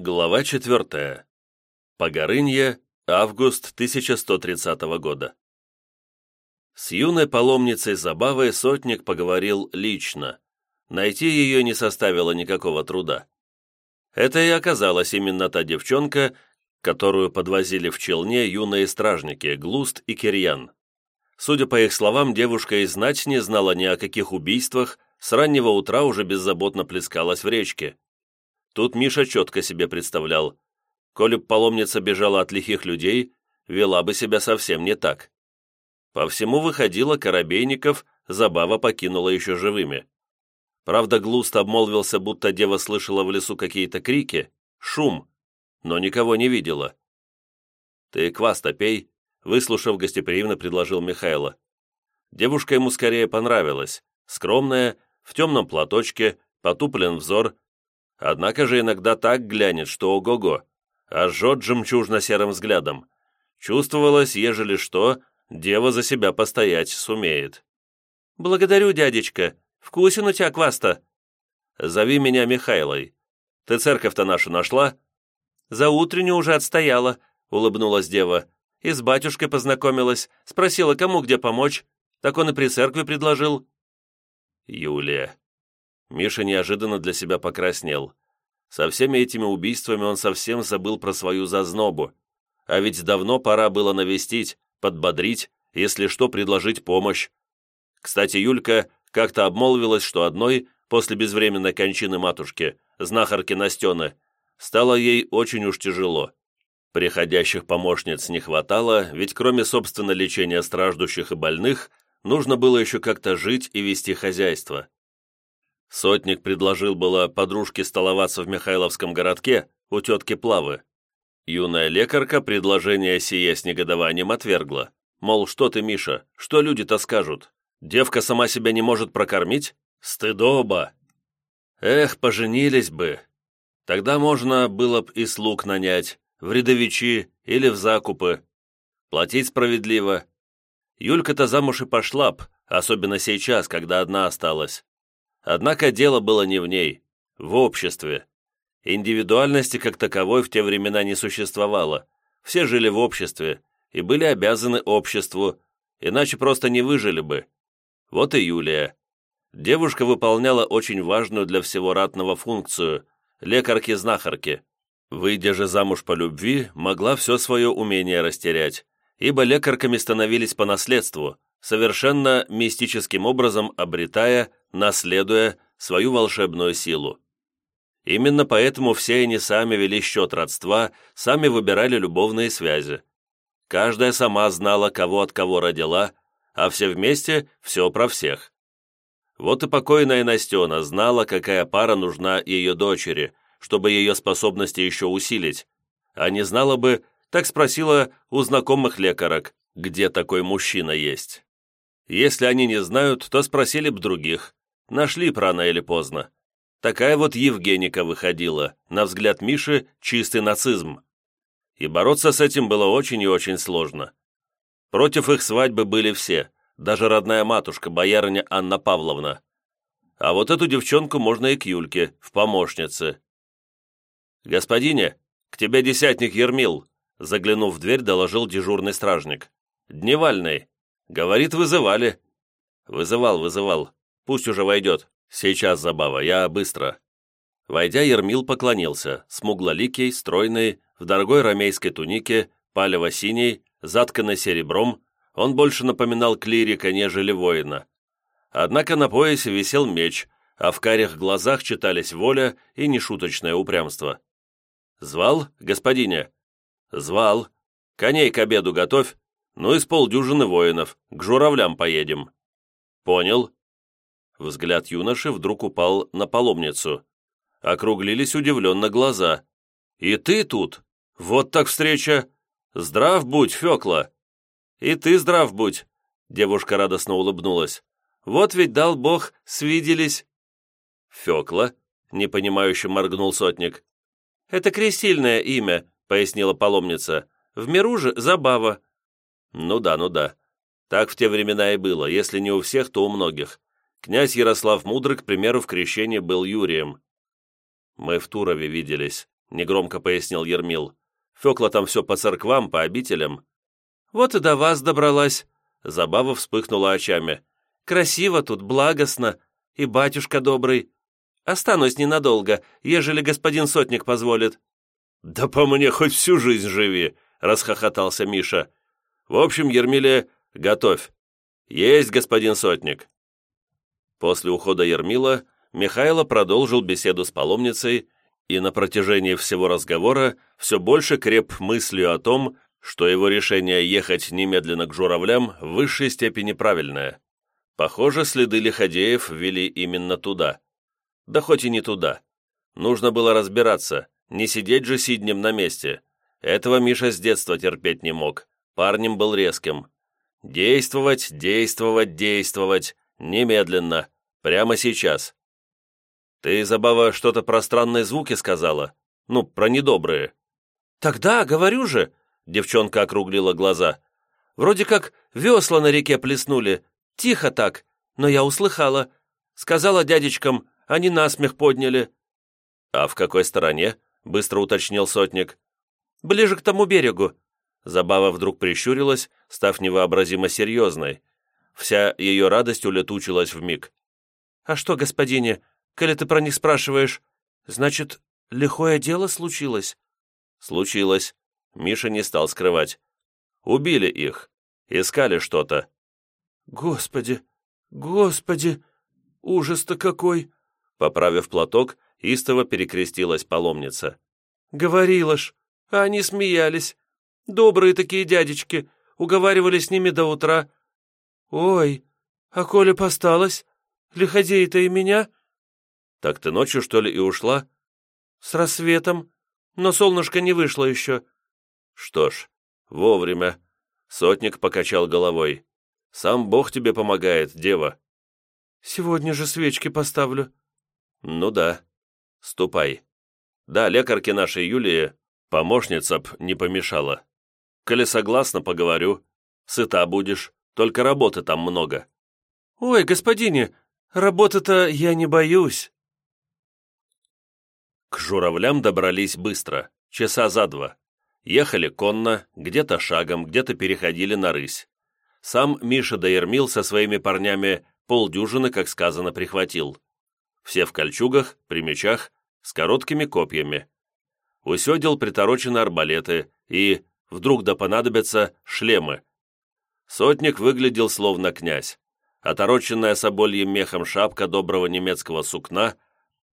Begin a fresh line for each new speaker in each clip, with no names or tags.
Глава 4. Погорынье, август 1130 года. С юной паломницей Забавой сотник поговорил лично. Найти ее не составило никакого труда. Это и оказалась именно та девчонка, которую подвозили в челне юные стражники Глуст и Кирьян. Судя по их словам, девушка и знать не знала ни о каких убийствах, с раннего утра уже беззаботно плескалась в речке. Тут Миша четко себе представлял. Коли б паломница бежала от лихих людей, вела бы себя совсем не так. По всему выходило, Коробейников забава покинула еще живыми. Правда, Глуст обмолвился, будто дева слышала в лесу какие-то крики, шум, но никого не видела. «Ты квас-то пей», — выслушав, гостеприимно предложил Михайло. Девушка ему скорее понравилась, скромная, в темном платочке, потуплен взор, Однако же иногда так глянет, что ого-го, а жжет жемчужно-серым взглядом. Чувствовалось, ежели что, дева за себя постоять сумеет. «Благодарю, дядечка. Вкусен у тебя квас-то». «Зови меня Михайлой. Ты церковь-то нашу нашла?» «За утреннюю уже отстояла», — улыбнулась дева. «И с батюшкой познакомилась, спросила, кому где помочь. Так он и при церкви предложил». «Юлия, Миша неожиданно для себя покраснел. Со всеми этими убийствами он совсем забыл про свою зазнобу. А ведь давно пора было навестить, подбодрить, если что, предложить помощь. Кстати, Юлька как-то обмолвилась, что одной, после безвременной кончины матушки, знахарки Настены, стало ей очень уж тяжело. Приходящих помощниц не хватало, ведь кроме собственно лечения страждущих и больных, нужно было еще как-то жить и вести хозяйство. Сотник предложил было подружке столоваться в Михайловском городке у тетки Плавы. Юная лекарка предложение сие с негодованием отвергла. Мол, что ты, Миша, что люди-то скажут? Девка сама себя не может прокормить? Стыдоба! Эх, поженились бы. Тогда можно было б и слуг нанять, в рядовичи или в закупы. Платить справедливо. Юлька-то замуж и пошла б, особенно сейчас, когда одна осталась. Однако дело было не в ней, в обществе. Индивидуальности как таковой в те времена не существовало. Все жили в обществе и были обязаны обществу, иначе просто не выжили бы. Вот и Юлия. Девушка выполняла очень важную для всего ратного функцию – лекарки-знахарки. Выйдя же замуж по любви, могла все свое умение растерять, ибо лекарками становились по наследству, совершенно мистическим образом обретая наследуя свою волшебную силу. Именно поэтому все они сами вели счет родства, сами выбирали любовные связи. Каждая сама знала, кого от кого родила, а все вместе все про всех. Вот и покойная Настена знала, какая пара нужна ее дочери, чтобы ее способности еще усилить, а не знала бы, так спросила у знакомых лекарок, где такой мужчина есть. Если они не знают, то спросили б других, Нашли рано или поздно. Такая вот Евгеника выходила, на взгляд Миши, чистый нацизм. И бороться с этим было очень и очень сложно. Против их свадьбы были все, даже родная матушка, боярыня Анна Павловна. А вот эту девчонку можно и к Юльке, в помощнице. «Господине, к тебе десятник Ермил», заглянув в дверь, доложил дежурный стражник. «Дневальный. Говорит, вызывали». «Вызывал, вызывал. Пусть уже войдет. Сейчас забава, я быстро». Войдя, Ермил поклонился, смуглоликий, стройный, в дорогой ромейской тунике, палево-синий, затканный серебром, он больше напоминал клирика, нежели воина. Однако на поясе висел меч, а в карих глазах читались воля и нешуточное упрямство. «Звал, господине?» «Звал. Коней к обеду готовь. Ну и с полдюжины воинов. К журавлям поедем». «Понял. Взгляд юноши вдруг упал на паломницу. Округлились удивленно глаза. «И ты тут? Вот так встреча! Здрав будь, Фекла!» «И ты здрав будь!» Девушка радостно улыбнулась. «Вот ведь дал Бог, свиделись!» «Фекла?» — непонимающе моргнул сотник. «Это крестильное имя», — пояснила паломница. «В миру же забава». «Ну да, ну да. Так в те времена и было, если не у всех, то у многих. Князь Ярослав Мудрый, к примеру, в крещении был Юрием. «Мы в Турове виделись», — негромко пояснил Ермил. «Фекла там все по церквам, по обителям».
«Вот и до вас добралась», — Забава вспыхнула очами. «Красиво тут, благостно, и батюшка добрый. Останусь ненадолго, ежели господин сотник позволит».
«Да по мне хоть всю жизнь живи», — расхохотался Миша. «В общем, Ермиле, готовь. Есть, господин сотник». После ухода Ермила Михайло продолжил беседу с паломницей и на протяжении всего разговора все больше креп мыслью о том, что его решение ехать немедленно к журавлям в высшей степени правильное. Похоже, следы лиходеев вели именно туда. Да хоть и не туда. Нужно было разбираться, не сидеть же сиднем на месте. Этого Миша с детства терпеть не мог. Парнем был резким. Действовать, действовать, действовать. Немедленно. Прямо сейчас. «Ты, Забава, что-то про странные звуки сказала? Ну, про недобрые».
«Тогда, говорю же», — девчонка округлила глаза. «Вроде как весла на реке плеснули. Тихо так, но я услыхала. Сказала дядечкам, они насмех подняли».
«А в какой стороне?» — быстро уточнил сотник.
«Ближе к тому берегу».
Забава вдруг прищурилась, став невообразимо серьезной. Вся ее радость улетучилась в миг.
«А что, господине, коли ты про них спрашиваешь, значит, лихое дело случилось?»
«Случилось». Миша не стал скрывать. «Убили их. Искали что-то».
«Господи! Господи! Ужас-то какой!»
Поправив платок, истово перекрестилась паломница.
«Говорила ж, а они смеялись. Добрые такие дядечки, уговаривали с ними до утра. Ой, а коли посталось, лиходей-то и меня?»
«Так ты ночью, что ли, и ушла?»
«С рассветом, но солнышко не вышло еще».
«Что ж, вовремя». Сотник покачал головой. «Сам Бог тебе помогает, дева».
«Сегодня же свечки поставлю».
«Ну да. Ступай. Да, лекарке нашей Юлии помощница б не помешала. Коли согласна, поговорю. Сыта будешь, только работы там много».
«Ой, господине, работы-то я не боюсь».
К журавлям добрались быстро, часа за два. Ехали конно, где-то шагом, где-то переходили на рысь. Сам Миша Доермил со своими парнями полдюжины, как сказано, прихватил. Все в кольчугах, при мечах, с короткими копьями. У седел приторочены арбалеты и, вдруг да понадобятся, шлемы. Сотник выглядел словно князь. Отороченная собольем мехом шапка доброго немецкого сукна –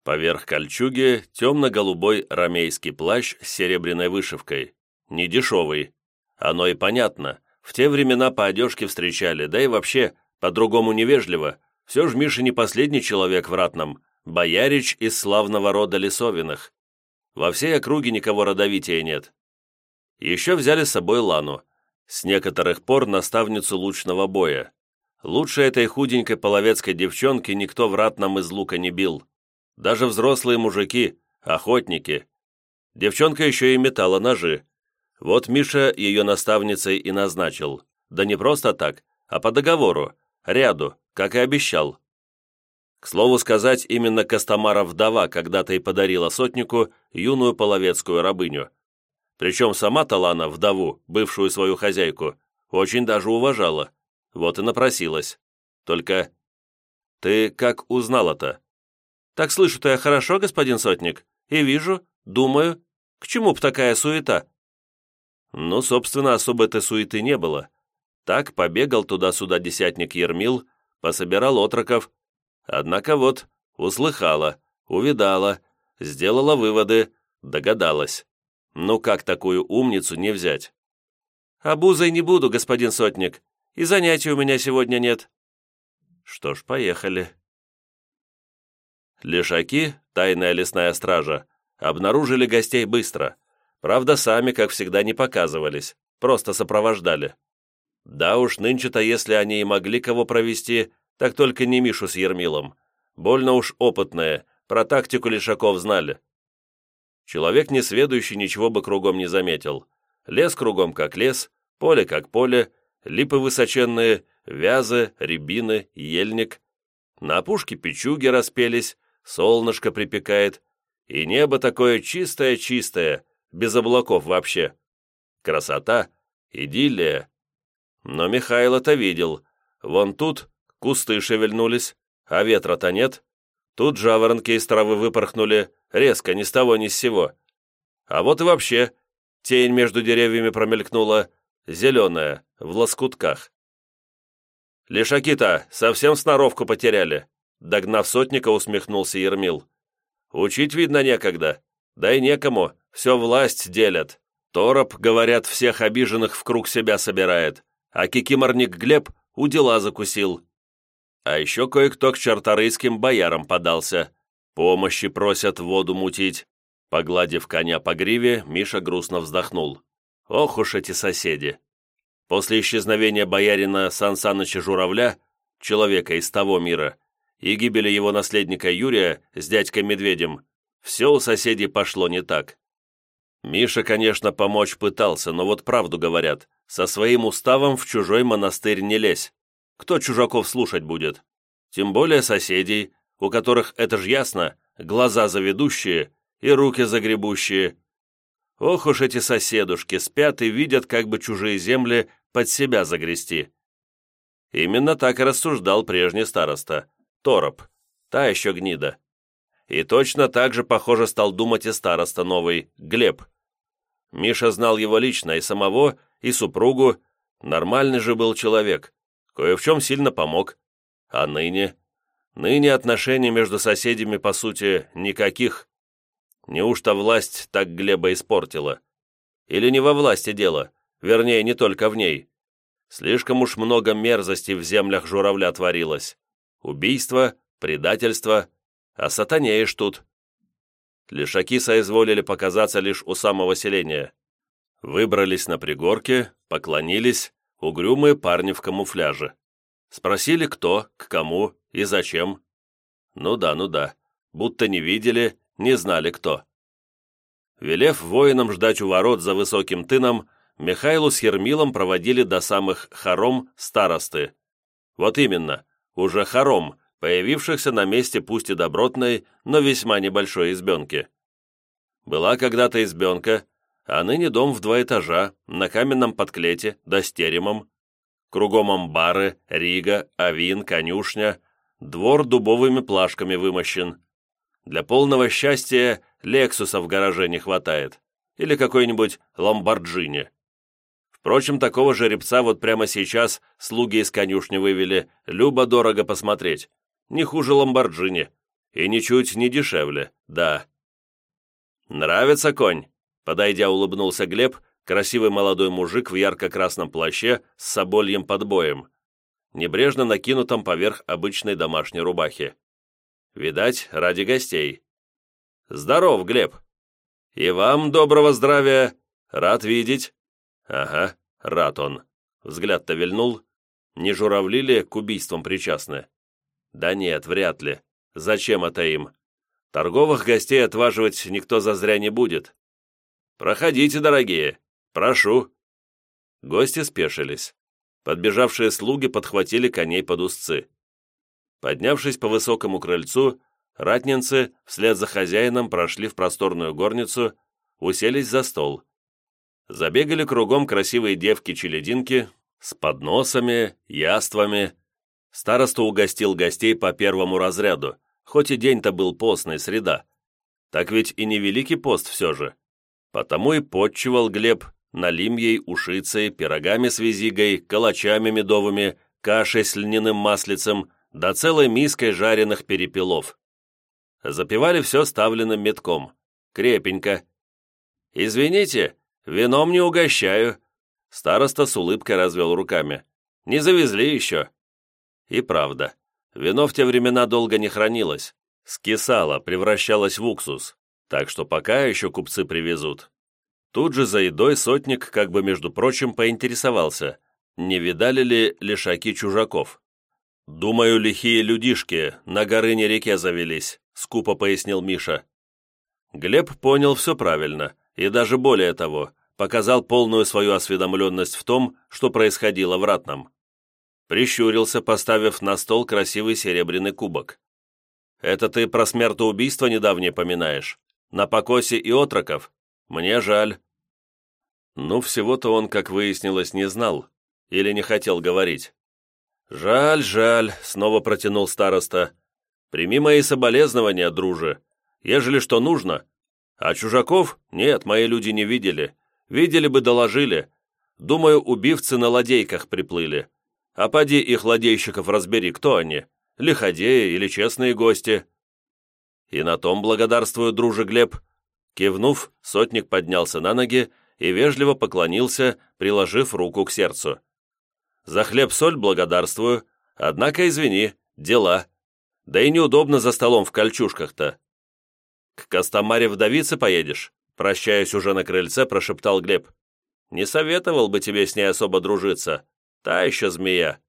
Поверх кольчуги темно-голубой ромейский плащ с серебряной вышивкой. Не дешевый. Оно и понятно. В те времена по одежке встречали, да и вообще, по-другому невежливо. Все же Миша не последний человек в ратном. Боярич из славного рода Лисовиных. Во всей округе никого родовития нет. Еще взяли с собой Лану. С некоторых пор наставницу лучного боя. Лучше этой худенькой половецкой девчонки никто в ратном из лука не бил. Даже взрослые мужики, охотники. Девчонка еще и метала ножи. Вот Миша ее наставницей и назначил. Да не просто так, а по договору, ряду, как и обещал. К слову сказать, именно Костомара вдова когда-то и подарила сотнику юную половецкую рабыню. Причем сама Талана, вдову, бывшую свою хозяйку, очень даже уважала. Вот и напросилась. Только ты как узнала-то? Так слышу-то я хорошо, господин сотник, и вижу, думаю, к чему б такая суета?» Ну, собственно, особой-то суеты не было. Так побегал туда-сюда десятник Ермил, пособирал отроков. Однако вот, услыхала, увидала, сделала выводы, догадалась. Ну как такую умницу не взять? «Обузой не буду, господин сотник, и занятий у меня сегодня нет». «Что ж, поехали». Лешаки, тайная лесная стража, обнаружили гостей быстро. Правда, сами, как всегда, не показывались, просто сопровождали. Да уж, нынче-то, если они и могли кого провести, так только не Мишу с Ермилом. Больно уж опытные, про тактику лешаков знали. Человек несведущий ничего бы кругом не заметил. Лес кругом как лес, поле как поле, липы высоченные, вязы, рябины, ельник. На опушке печуги распелись, солнышко припекает, И небо такое чистое-чистое, без облаков вообще. Красота, идиллия. Но Михайло-то видел. Вон тут кусты шевельнулись, а ветра-то нет. Тут жаворонки из травы выпорхнули, резко, ни с того ни с сего. А вот и вообще, тень между деревьями промелькнула, зеленая, в лоскутках. «Лишаки-то совсем сноровку потеряли», догнав сотника, усмехнулся Ермил. «Учить, видно, некогда. Да и некому, все власть делят. Тороп, говорят, всех обиженных в круг себя собирает, а кикиморник Глеб у дела закусил. А еще кое-кто к чарторийским боярам подался. Помощи просят воду мутить. Погладив коня по гриве, Миша грустно вздохнул. Ох уж эти соседи. После исчезновения боярина Сан Саныча Журавля, человека из того мира, и гибели его наследника Юрия с дядькой Медведем, все у соседей пошло не так. Миша, конечно, помочь пытался, но вот правду говорят, со своим уставом в чужой монастырь не лезь. Кто чужаков слушать будет? Тем более соседей, у которых, это ж ясно, глаза заведущие и руки загребущие. Ох уж эти соседушки спят и видят, как бы чужие земли под себя загрести. Именно так и рассуждал прежний староста, Тороп, та еще гнида. И точно так же, похоже, стал думать и староста новый, Глеб. Миша знал его лично, и самого, и супругу. Нормальный же был человек. Кое в чем сильно помог. А ныне? Ныне отношений между соседями, по сути, никаких. Неужто власть так Глеба испортила? Или не во власти дело, вернее, не только в ней? Слишком уж много мерзостей в землях журавля творилось. Убийство, предательство, а сатанеешь тут. Лишаки соизволили показаться лишь у самого селения. Выбрались на пригорке, поклонились, угрюмые парни в камуфляже. Спросили, кто, к кому и зачем. Ну да, ну да, будто не видели, не знали кто. Велев воинам ждать у ворот за высоким тыном, Михайлу с Ермилом проводили до самых хором старосты. Вот именно, уже хором, появившихся на месте пусть и добротной, но весьма небольшой избенки. Была когда-то избенка, а ныне дом в два этажа, на каменном подклете, да с теремом. Кругом амбары, рига, авин, конюшня, двор дубовыми плашками вымощен. Для полного счастья Лексуса в гараже не хватает, или какой-нибудь Ламборджини. Впрочем, такого жеребца вот прямо сейчас слуги из конюшни вывели, любо-дорого посмотреть не хуже Ламборджини. И ничуть не дешевле, да. «Нравится конь?» Подойдя, улыбнулся Глеб, красивый молодой мужик в ярко-красном плаще с собольем подбоем, небрежно накинутом поверх обычной домашней рубахи. Видать, ради гостей. «Здоров, Глеб!» «И вам доброго здравия! Рад видеть!» «Ага, рад он!» Взгляд-то вильнул. Не журавли ли к убийствам причастны? Да нет, вряд ли. Зачем это им? Торговых гостей отваживать никто зазря не будет. Проходите, дорогие. Прошу. Гости спешились. Подбежавшие слуги подхватили коней под узцы. Поднявшись по высокому крыльцу, ратнинцы вслед за хозяином прошли в просторную горницу, уселись за стол. Забегали кругом красивые девки-челединки с подносами, яствами, Староста угостил гостей по первому разряду, хоть и день-то был постный, среда. Так ведь и не великий пост все же. Потому и подчивал Глеб налимьей, ушицей, пирогами с визигой, калачами медовыми, кашей с льняным маслицем, да целой миской жареных перепелов. Запивали все ставленным метком. Крепенько. «Извините, вином не угощаю». Староста с улыбкой развел руками. «Не завезли еще». И правда, вино в те времена долго не хранилось, скисало, превращалось в уксус, так что пока еще купцы привезут. Тут же за едой сотник, как бы между прочим, поинтересовался, не видали ли лишаки чужаков. «Думаю, лихие людишки на Горыне-реке завелись», — скупо пояснил Миша. Глеб понял все правильно, и даже более того, показал полную свою осведомленность в том, что происходило в Ратном прищурился, поставив на стол красивый серебряный кубок. «Это ты про смертоубийство недавнее поминаешь? На покосе и отроков? Мне жаль». Ну, всего-то он, как выяснилось, не знал или не хотел говорить. «Жаль, жаль», — снова протянул староста. «Прими мои соболезнования, друже, ежели что нужно. А чужаков? Нет, мои люди не видели. Видели бы, доложили. Думаю, убивцы на ладейках приплыли. А поди их ладейщиков разбери, кто они, лиходеи или честные гости». «И на том благодарствую, друже Глеб». Кивнув, сотник поднялся на ноги и вежливо поклонился, приложив руку к сердцу. «За хлеб-соль благодарствую, однако, извини, дела. Да и неудобно за столом в кольчушках-то». «К Костомаре вдовице поедешь?» Прощаясь уже на крыльце, прошептал Глеб. «Не советовал бы тебе с ней особо дружиться. Та еще змея».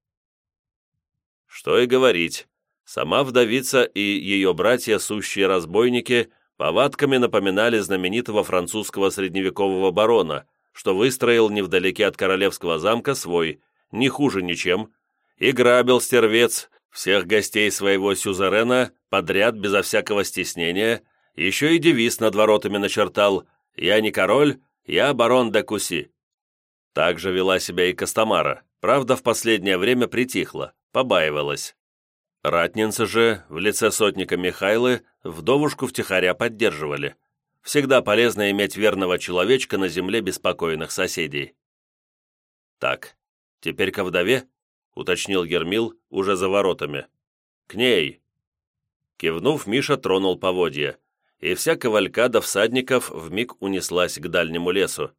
Что и говорить. Сама вдовица и ее братья, сущие разбойники, повадками напоминали знаменитого французского средневекового барона, что выстроил невдалеке от королевского замка свой, не хуже ничем, и грабил стервец всех гостей своего сюзерена подряд безо всякого стеснения, еще и девиз над воротами начертал «Я не король, я барон де Куси». Так же вела себя и Костомара, правда, в последнее время притихла, побаивалась. Ратнинцы же, в лице сотника Михайлы, вдовушку втихаря поддерживали. Всегда полезно иметь верного человечка на земле беспокойных соседей. «Так, теперь ко вдове?» — уточнил Гермил уже за воротами. «К ней!» Кивнув, Миша тронул поводья, и вся кавалькада всадников вмиг унеслась к дальнему лесу.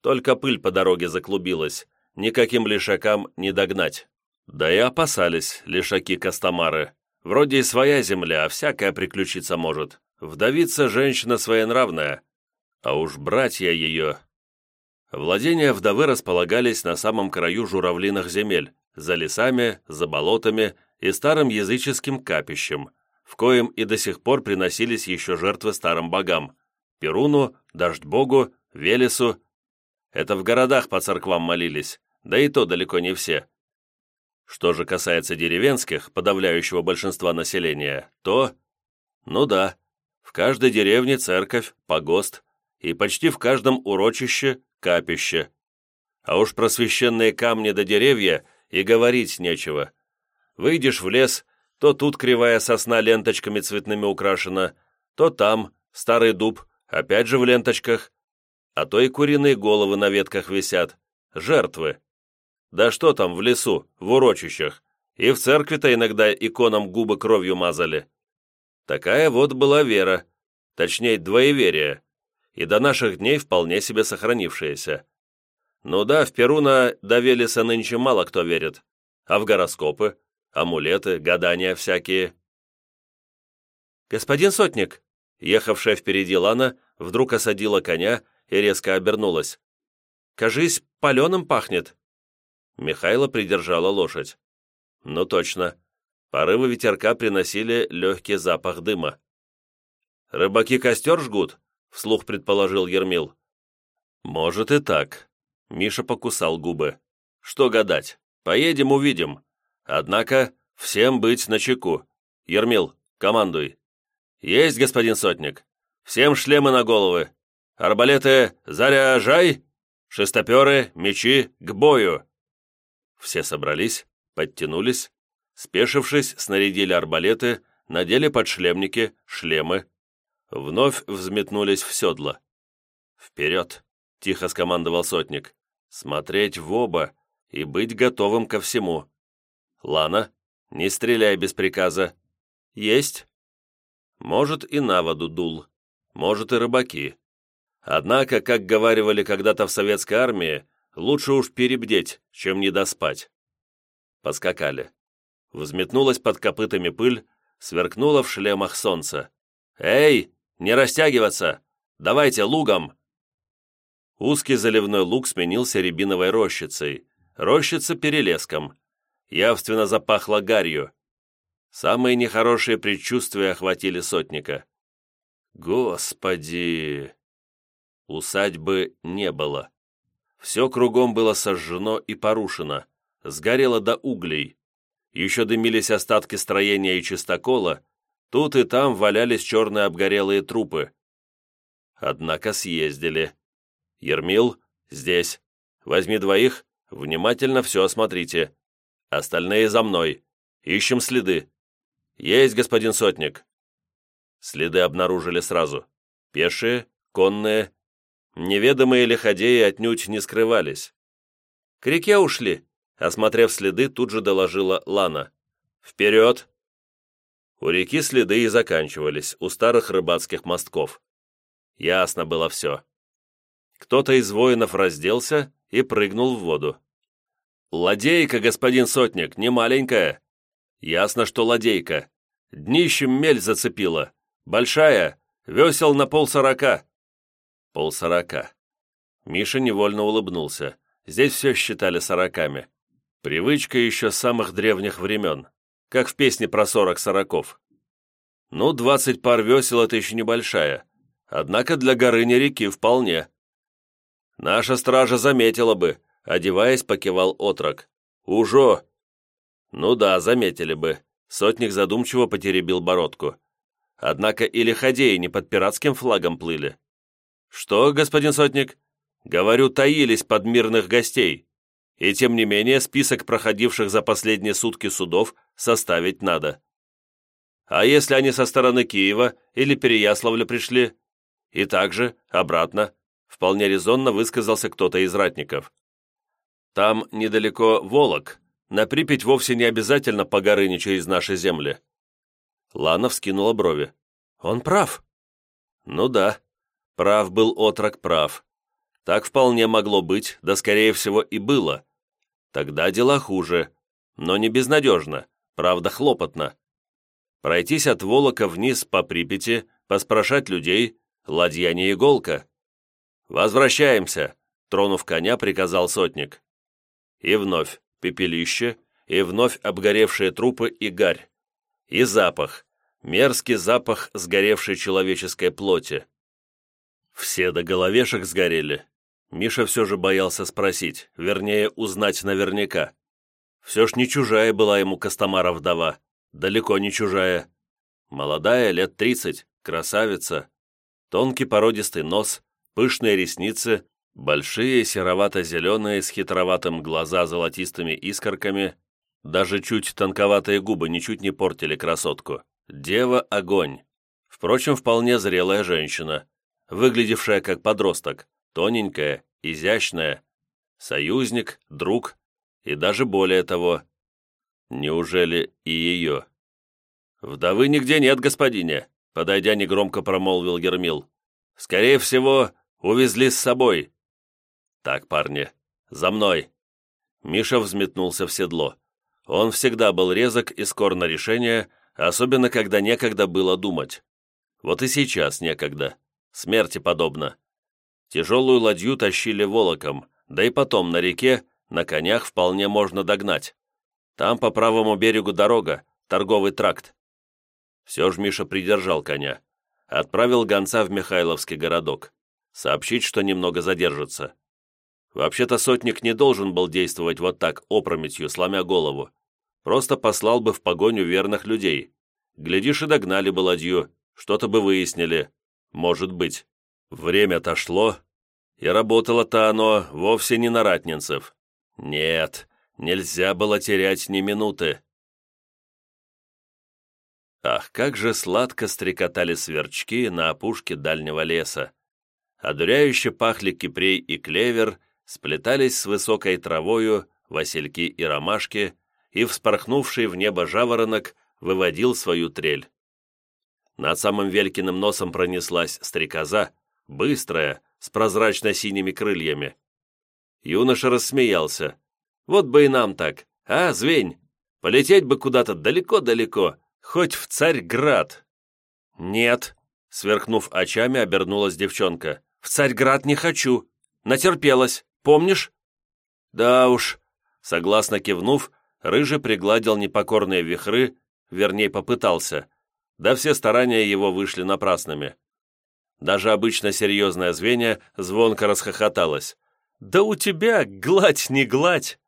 Только пыль по дороге заклубилась, никаким лишакам не догнать. Да и опасались лишаки-костомары. Вроде и своя земля, а всякое приключиться может. Вдовица женщина своенравная, а уж братья ее... Владения вдовы располагались на самом краю журавлиных земель, за лесами, за болотами и старым языческим капищем, в коем и до сих пор приносились еще жертвы старым богам – Перуну, Дождь-богу, Велесу. Это в городах по церквам молились, да и то далеко не все. Что же касается деревенских, подавляющего большинства населения, то... Ну да, в каждой деревне церковь, погост, и почти в каждом урочище – капище. А уж про священные камни да деревья и говорить нечего. Выйдешь в лес, то тут кривая сосна ленточками цветными украшена, то там старый дуб, опять же в ленточках, а то и куриные головы на ветках висят, жертвы. Да что там в лесу, в урочищах, и в церкви-то иногда иконам губы кровью мазали. Такая вот была вера, точнее, двоеверие, и до наших дней вполне себе сохранившаяся. Ну да, в Перуна до Велеса нынче мало кто верит, а в гороскопы, амулеты, гадания всякие. «Господин Сотник!» Ехавшая впереди Лана вдруг осадила коня и резко обернулась. «Кажись, паленым пахнет!» Михайло придержала лошадь. «Ну точно. Порывы ветерка приносили легкий запах дыма. «Рыбаки костер жгут?» — вслух предположил Ермил. «Может и так». Миша покусал губы. «Что гадать? Поедем, увидим. Однако всем быть начеку. Ермил, командуй». «Есть, господин сотник. Всем шлемы на головы. Арбалеты заряжай! Шестоперы, мечи к бою!» Все собрались, подтянулись, спешившись, снарядили арбалеты, надели подшлемники, шлемы. Вновь взметнулись в седло. «Вперед!» — тихо скомандовал сотник. «Смотреть в оба и быть готовым ко всему. Лана, не стреляй без приказа. Есть!» Может, и на воду дул, может, и рыбаки. Однако, как говаривали когда-то в советской армии, лучше уж перебдеть, чем не доспать. Поскакали. Взметнулась под копытами пыль, сверкнула в шлемах солнце. «Эй, не растягиваться! Давайте лугом!» Узкий заливной луг сменился рябиновой рощицей, рощица перелеском. Явственно запахло гарью. Самые нехорошие предчувствия охватили сотника. Господи! Усадьбы не было. Все кругом было сожжено и порушено, сгорело до углей. Еще дымились остатки строения и чистокола, тут и там валялись черные обгорелые трупы. Однако съездили. Ермил, здесь. Возьми двоих, внимательно все осмотрите. Остальные за мной. Ищем следы. Есть, господин сотник. Следы обнаружили сразу. Пешие, конные. Неведомые лиходеи отнюдь не скрывались. К реке ушли. Осмотрев следы, тут же доложила Лана. «Вперед!» У реки следы и заканчивались, у старых рыбацких мостков. Ясно было все. Кто-то из воинов разделся и прыгнул в воду. «Ладейка, господин сотник, не маленькая!» «Ясно, что ладейка. Днищем мель зацепила. Большая, весел на полсорока». «Полсорока». Миша невольно улыбнулся. Здесь все считали сороками. Привычка еще с самых древних времен, как в песне про сорок сороков. Ну, двадцать пар весел — это еще небольшая, однако для горыни реки вполне. Наша стража заметила бы, одеваясь, покивал отрок. «Ужо!» «Ну да, заметили бы», — сотник задумчиво потеребил бородку. «Однако и лиходеи не под пиратским флагом плыли». «Что, господин сотник?» «Говорю, таились под мирных гостей. И тем не менее список проходивших за последние сутки судов составить надо. А если они со стороны Киева или Переяславля пришли? И также, обратно, вполне резонно высказался кто-то из ратников. Там недалеко Волок, на Припять вовсе не обязательно по горыне через наши земли. Лана вскинула брови. Он прав. Ну да, прав был отрок прав. Так вполне могло быть, да скорее всего и было. Тогда дела хуже, но не безнадежно, правда хлопотно. Пройтись от Волока вниз по Припяти, поспрашать людей, ладья не иголка. «Возвращаемся», — тронув коня, приказал сотник. И вновь пепелище, и вновь обгоревшие трупы и гарь. И запах, мерзкий запах сгоревшей человеческой плоти. Все до головешек сгорели, Миша все же боялся спросить, вернее, узнать наверняка. Все ж не чужая была ему Костомара вдова, далеко не чужая. Молодая, лет тридцать, красавица. Тонкий породистый нос, пышные ресницы, большие серовато-зеленые с хитроватым глаза золотистыми искорками, даже чуть тонковатые губы ничуть не портили красотку. Дева-огонь. Впрочем, вполне зрелая женщина, выглядевшая как подросток, тоненькая, изящная, союзник, друг и даже более того. Неужели и ее? «Вдовы нигде нет, господине», — подойдя негромко промолвил Гермил. «Скорее всего, увезли с собой». «Так, парни, за мной». Миша взметнулся в седло. Он всегда был резок и скор на решение, особенно когда некогда было думать. Вот и сейчас некогда. Смерти подобно. Тяжелую ладью тащили волоком, да и потом на реке на конях вполне можно догнать. Там по правому берегу дорога, торговый тракт. Все же Миша придержал коня. Отправил гонца в Михайловский городок. Сообщить, что немного задержится. Вообще-то сотник не должен был действовать вот так, опрометью, сломя голову. Просто послал бы в погоню верных людей. Глядишь, и догнали бы ладью, что-то бы выяснили. Может быть. Время-то шло, и работало-то оно вовсе не на ратнинцев. Нет, нельзя было терять ни минуты. Ах, как же сладко стрекотали сверчки на опушке дальнего леса. Одуряюще пахли кипрей и клевер, сплетались с высокой травою васильки и ромашки, и вспорхнувший в небо жаворонок выводил свою трель. Над самым Велькиным носом пронеслась стрекоза, быстрая, с прозрачно-синими крыльями. Юноша рассмеялся. «Вот бы и нам так, а, звень? Полететь бы куда-то далеко-далеко, хоть в Царьград». «Нет», — сверкнув очами, обернулась девчонка. «В Царьград не хочу. Натерпелась, помнишь?» «Да уж», — согласно кивнув, Рыжий пригладил непокорные вихры, вернее, попытался. Да все старания его вышли напрасными. Даже обычно серьезное звенья звонко расхохоталось. «Да у тебя гладь не гладь!»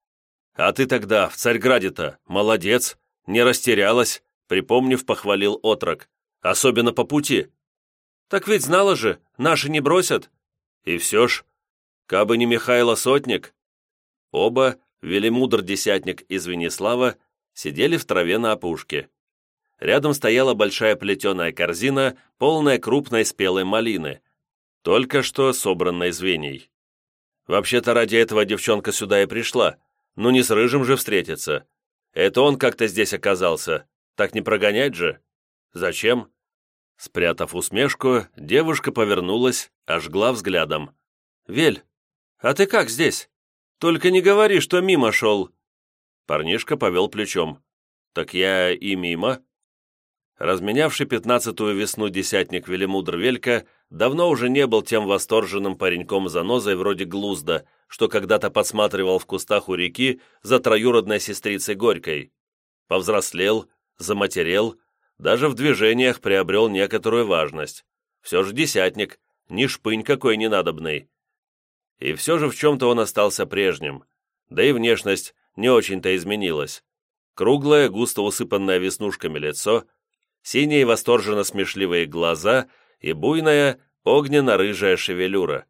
«А ты тогда в Царьграде-то молодец, не растерялась», припомнив, похвалил отрок. «Особенно по пути».
Так ведь знала же, наши не бросят. И все ж, кабы не Михайло Сотник. Оба, Велимудр-десятник и Звенислава, сидели в траве на опушке. Рядом стояла большая плетеная корзина, полная крупной спелой малины, только что собранной звеньей. Вообще-то ради этого девчонка сюда и пришла, ну не с Рыжим же встретиться. Это он как-то здесь оказался, так не прогонять же. Зачем? Спрятав усмешку, девушка повернулась, ожгла взглядом. «Вель, а ты как здесь? Только не говори, что мимо шел!» Парнишка повел плечом. «Так я и мимо». Разменявший пятнадцатую весну десятник Велимудр Велька давно уже не был тем восторженным пареньком-занозой вроде Глузда, что когда-то подсматривал в кустах у реки за троюродной сестрицей Горькой. Повзрослел, заматерел, даже в движениях приобрел некоторую важность. Все же десятник, ни шпынь какой ненадобный. И все же в чем-то он остался прежним, да и внешность не очень-то изменилась. Круглое, густо усыпанное веснушками лицо, синие восторженно смешливые глаза и буйная, огненно-рыжая шевелюра.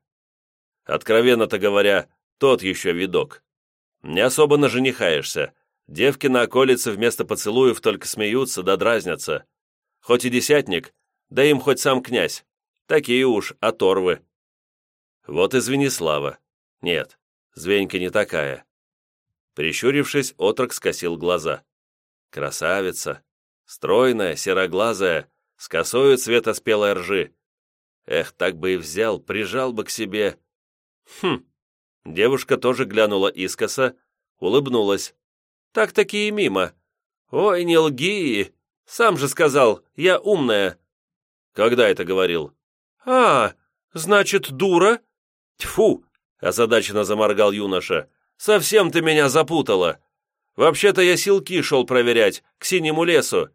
Откровенно-то говоря, тот еще видок. Не особо наженихаешься. Девки на околице вместо поцелуев только смеются да дразнятся. Хоть и десятник, да им хоть сам князь. Такие уж оторвы. Вот и Звенислава. Нет, Звенька не такая. Прищурившись, отрок скосил глаза. Красавица. Стройная, сероглазая, с косою цвета спелой ржи. Эх, так бы и взял, прижал бы к себе. Хм. Девушка тоже глянула искоса, улыбнулась. Так-таки и мимо. Ой, не лги. Сам же сказал, я умная. Когда это говорил? А, значит, дура? Тьфу, озадаченно заморгал юноша. Совсем ты меня запутала. Вообще-то я силки шел проверять, к синему лесу.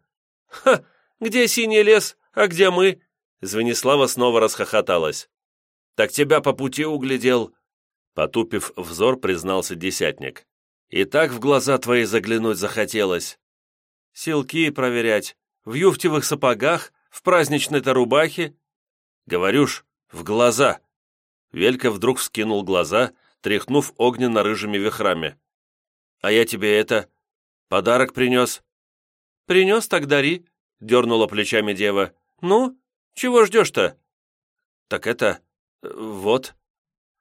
Ха, где синий лес, а где мы? Звенислава снова расхохоталась. «Так тебя по пути углядел!» Потупив взор, признался десятник. «И так в глаза твои заглянуть захотелось!» «Силки проверять, в юфтевых сапогах, в праздничной-то рубахе?» «Говорюшь, в глаза!» Велька вдруг вскинул глаза, тряхнув огненно-рыжими вихрами. «А я тебе это... подарок принес?» «Принес, так дари», — дернула плечами дева. «Ну, чего ждешь-то?» «Так это... вот...»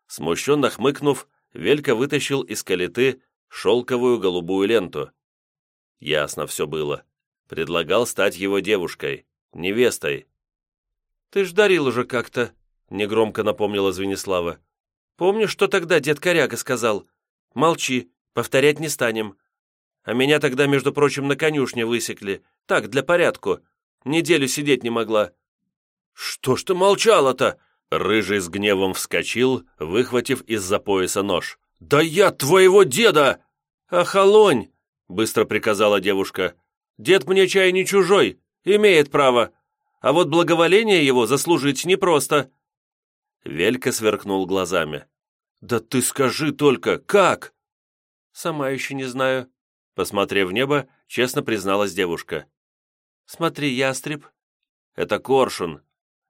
Смущенно хмыкнув, Велька вытащил из калиты шелковую голубую ленту. Ясно все было. Предлагал стать его девушкой, невестой. «Ты ж дарил уже как-то», — негромко напомнила Звенислава. «Помнишь, что тогда дед Коряга сказал? Молчи, повторять не станем. А меня тогда, между прочим, на конюшне высекли. Так, для порядку. Неделю сидеть не могла. «Что ж ты молчала-то?» Рыжий с гневом вскочил, выхватив из-за пояса нож. «Да я твоего деда!» «Охолонь!» — быстро приказала девушка. «Дед мне чай не чужой, имеет право, а вот благоволение его заслужить непросто». Велька сверкнул глазами. «Да ты скажи только, как?» «Сама еще не знаю», — посмотрев в небо, честно призналась девушка. «Смотри, ястреб». «Это коршун»,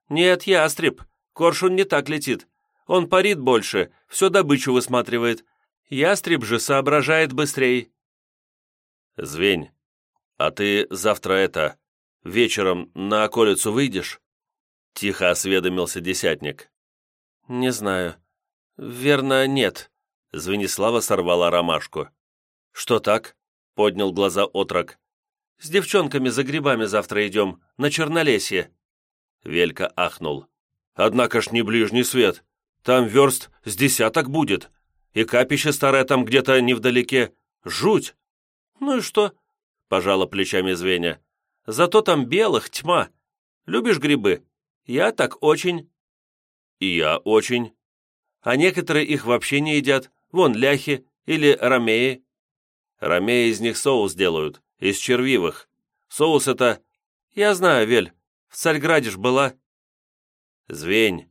«Нет, ястреб. Коршун не так летит. Он парит больше, все добычу высматривает. Ястреб же соображает быстрее». «Звень, а ты завтра это, вечером на околицу выйдешь?» Тихо осведомился десятник. «Не знаю. Верно, нет». Звенислава сорвала ромашку. «Что так?» — поднял глаза отрок. «С девчонками за грибами завтра идем, на Чернолесье». Велька ахнул. «Однако ж не ближний свет. Там верст с десяток будет. И капище старое там где-то невдалеке. Жуть!» «Ну и что?» — пожала плечами Звеня. «Зато там белых тьма. Любишь грибы? Я так очень». «И я очень». «А некоторые их вообще не едят. Вон ляхи или ромеи». «Ромеи из них соус делают, из червивых. Соус это...» «Я знаю, Вель, в Царьграде ж была». «Звень!»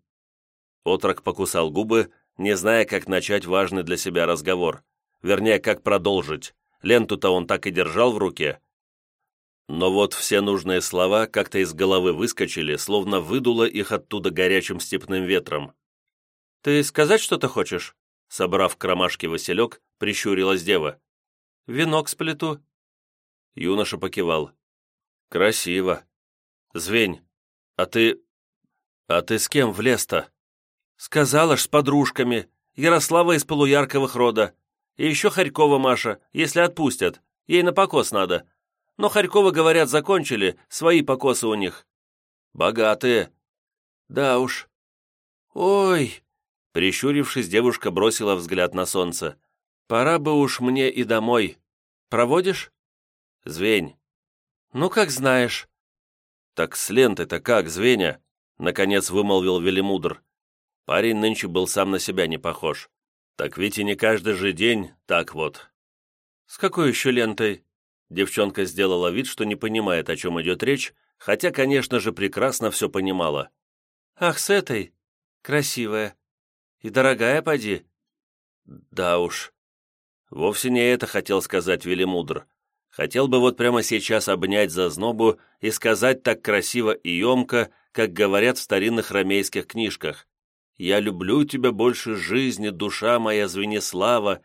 Отрок покусал губы, не зная, как начать важный для себя разговор. Вернее, как продолжить. Ленту-то он так и держал в руке.
Но вот все нужные слова как-то из головы выскочили, словно выдуло их оттуда горячим степным ветром.
«Ты сказать что-то хочешь?» Собрав кромашки василек, прищурилась дева. «Венок сплету».
Юноша покивал. «Красиво. Звень, а ты... а ты с кем в лес-то?»
«Сказала ж, с подружками. Ярослава из полуярковых рода. И еще Харькова Маша, если отпустят. Ей на покос надо. Но Харькова, говорят, закончили, свои покосы у них».
«Богатые».
«Да уж». «Ой!» Прищурившись, девушка бросила взгляд на солнце. «Пора бы уж мне и домой. Проводишь?»
«Звень».
«Ну, как знаешь».
«Так с лентой-то как, Звеня?» Наконец вымолвил Велимудр. Парень нынче был сам на себя не похож. Так ведь и не каждый же день так вот.
«С какой еще лентой?» Девчонка сделала вид, что не понимает, о чем идет речь, хотя, конечно же, прекрасно все понимала. «Ах, с этой? Красивая. И дорогая, поди».
«Да уж». Вовсе не это хотел сказать Велимудр. Хотел бы вот прямо сейчас обнять за знобу и сказать так красиво и емко, как говорят в старинных ромейских книжках. «Я люблю тебя больше жизни, душа моя Звенислава,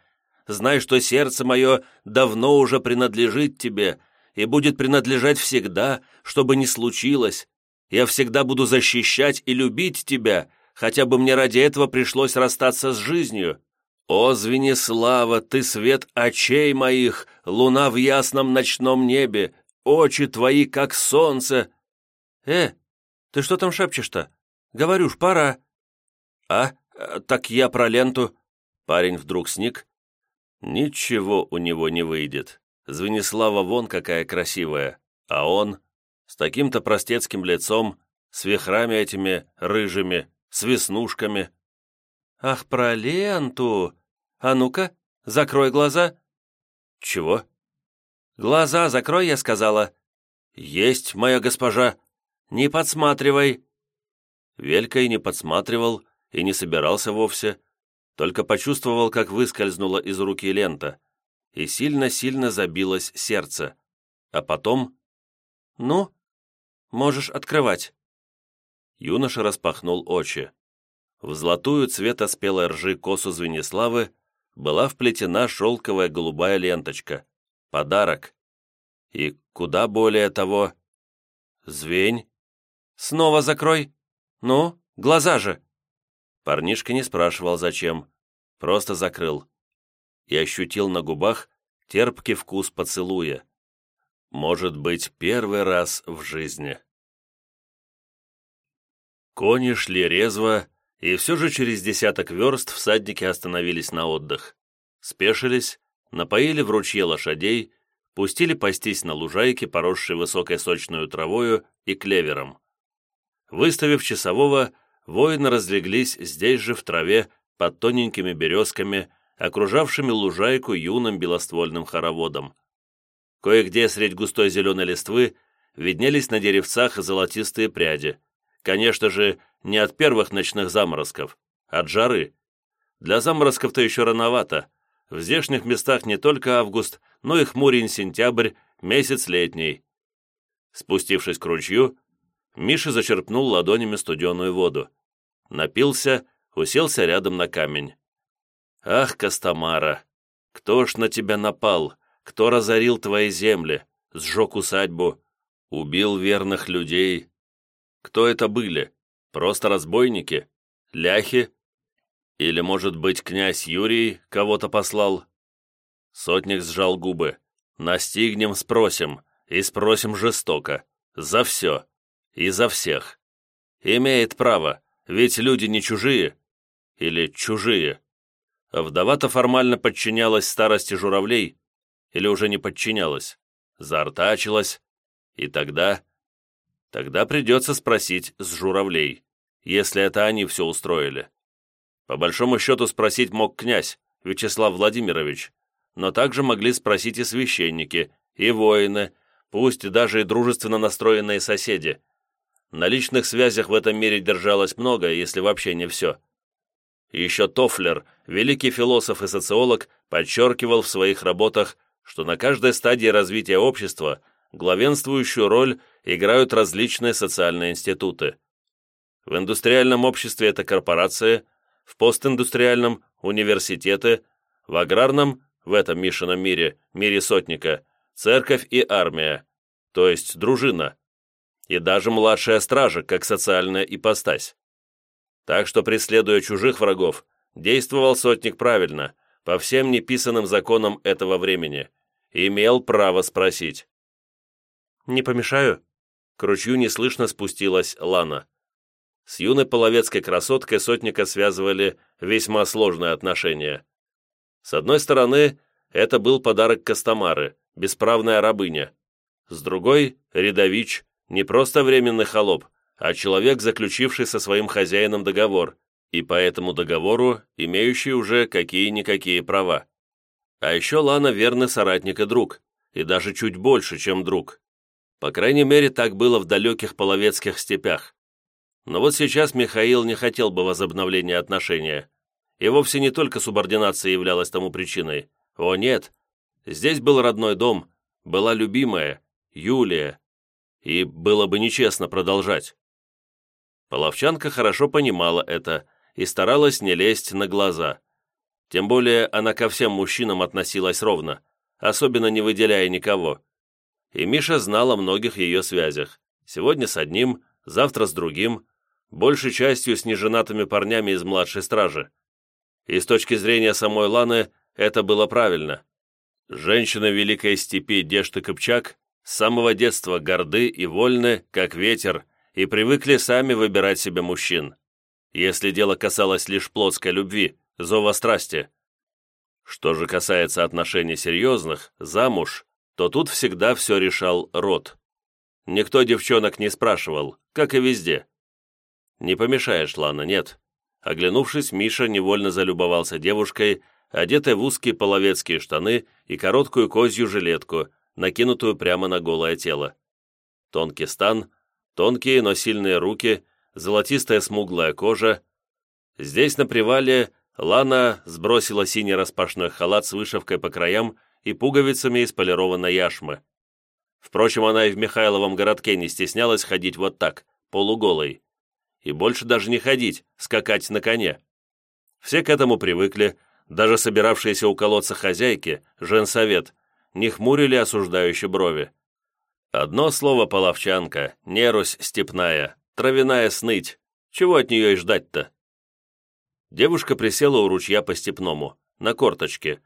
знай, что сердце мое давно уже принадлежит тебе и будет принадлежать всегда, что бы ни случилось. Я всегда буду защищать и любить тебя, хотя бы мне ради этого пришлось расстаться с жизнью. «О, Звенислава, ты свет очей моих, луна в ясном ночном небе, очи твои, как солнце!»
«Э, ты что там шепчешь-то? Говорю ж, пора!»
«А, так я про ленту!» Парень вдруг сник. Ничего у него не выйдет. Звенислава вон какая красивая, а он с таким-то простецким лицом, с вихрами этими рыжими, с веснушками.
«Ах, про ленту! А ну-ка, закрой глаза!»
«Чего?»
«Глаза закрой, я сказала!»
«Есть, моя госпожа!»
«Не подсматривай!»
Велька и не подсматривал, и не собирался вовсе, только почувствовал, как выскользнула из руки лента, и сильно-сильно забилось сердце. А потом...
«Ну, можешь открывать!»
Юноша распахнул очи. В золотую цвета спелой ржи косу Звениславы была вплетена шелковая голубая ленточка. Подарок. И куда более того... Звень.
Снова закрой. Ну, глаза же.
Парнишка не спрашивал, зачем. Просто закрыл. И ощутил на губах терпкий вкус поцелуя. Может быть, первый раз в жизни. Кони шли резво, и все же через десяток верст всадники остановились на отдых. Спешились, напоили в ручье лошадей, пустили пастись на лужайке, поросшей высокой сочную травою и клевером. Выставив часового, воины разлеглись здесь же в траве под тоненькими березками, окружавшими лужайку юным белоствольным хороводом. Кое-где средь густой зеленой листвы виднелись на деревцах золотистые пряди. Конечно же, не от первых ночных заморозков, от жары. Для заморозков-то еще рановато. В здешних местах не только август, но и хмурень-сентябрь, месяц летний. Спустившись к ручью, Миша зачерпнул ладонями студеную воду. Напился, уселся рядом на камень. «Ах, Костомара, кто ж на тебя напал? Кто разорил твои земли, сжег усадьбу, убил верных людей? Кто это были? Просто разбойники? Ляхи? Или, может быть, князь Юрий кого-то послал?» Сотник сжал губы. «Настигнем, спросим, и спросим жестоко. За все. И за всех. Имеет право, ведь люди не чужие. Или чужие. Вдова-то формально подчинялась старости журавлей, или уже не подчинялась, заортачилась, и тогда... Тогда придется спросить с журавлей если это они все устроили. По большому счету спросить мог князь, Вячеслав Владимирович, но также могли спросить и священники, и воины, пусть даже и дружественно настроенные соседи. На личных связях в этом мире держалось много, если вообще не все. Еще Тофлер, великий философ и социолог, подчеркивал в своих работах, что на каждой стадии развития общества главенствующую роль играют различные социальные институты. В индустриальном обществе это корпорации, в постиндустриальном – университеты, в аграрном – в этом Мишином мире, мире сотника, церковь и армия, то есть дружина, и даже младшая стража, как социальная ипостась. Так что, преследуя чужих врагов, действовал сотник правильно, по всем неписанным законам этого времени, и имел право спросить.
«Не помешаю?» К ручью неслышно спустилась Лана.
С юной половецкой красоткой сотника связывали весьма сложные отношения. С одной стороны, это был подарок Костомары, бесправная рабыня. С другой – рядович, не просто временный холоп, а человек, заключивший со своим хозяином договор, и по этому договору имеющий уже какие-никакие права. А еще Лана верный соратник и друг, и даже чуть больше, чем друг. По крайней мере, так было в далеких половецких степях. Но вот сейчас Михаил не хотел бы возобновления отношения. И вовсе не только субординация являлась тому причиной. О нет, здесь был родной дом, была любимая, Юлия. И было бы нечестно продолжать. Половчанка хорошо понимала это и старалась не лезть на глаза. Тем более она ко всем мужчинам относилась ровно, особенно не выделяя никого. И Миша знал о многих ее связях. Сегодня с одним, завтра с другим, большей частью с неженатыми парнями из младшей стражи. И с точки зрения самой Ланы это было правильно. Женщины Великой Степи Дешты Кыпчак с самого детства горды и вольны, как ветер, и привыкли сами выбирать себе мужчин, если дело касалось лишь плотской любви, зова страсти. Что же касается отношений серьезных, замуж, то тут всегда все решал род. Никто девчонок не спрашивал, как и везде. «Не помешаешь, Лана, нет». Оглянувшись, Миша невольно залюбовался девушкой, одетой в узкие половецкие штаны и короткую козью жилетку, накинутую прямо на голое тело. Тонкий стан, тонкие, но сильные руки, золотистая смуглая кожа. Здесь, на привале, Лана сбросила синий распашной халат с вышивкой по краям и пуговицами из полированной яшмы. Впрочем, она и в Михайловом городке не стеснялась ходить вот так, полуголой и больше даже не ходить, скакать на коне. Все к этому привыкли, даже собиравшиеся у колодца хозяйки, женсовет, не хмурили осуждающие брови. Одно слово половчанка, нерусь степная, травяная сныть. Чего от нее и ждать-то? Девушка присела у ручья по степному, на корточке,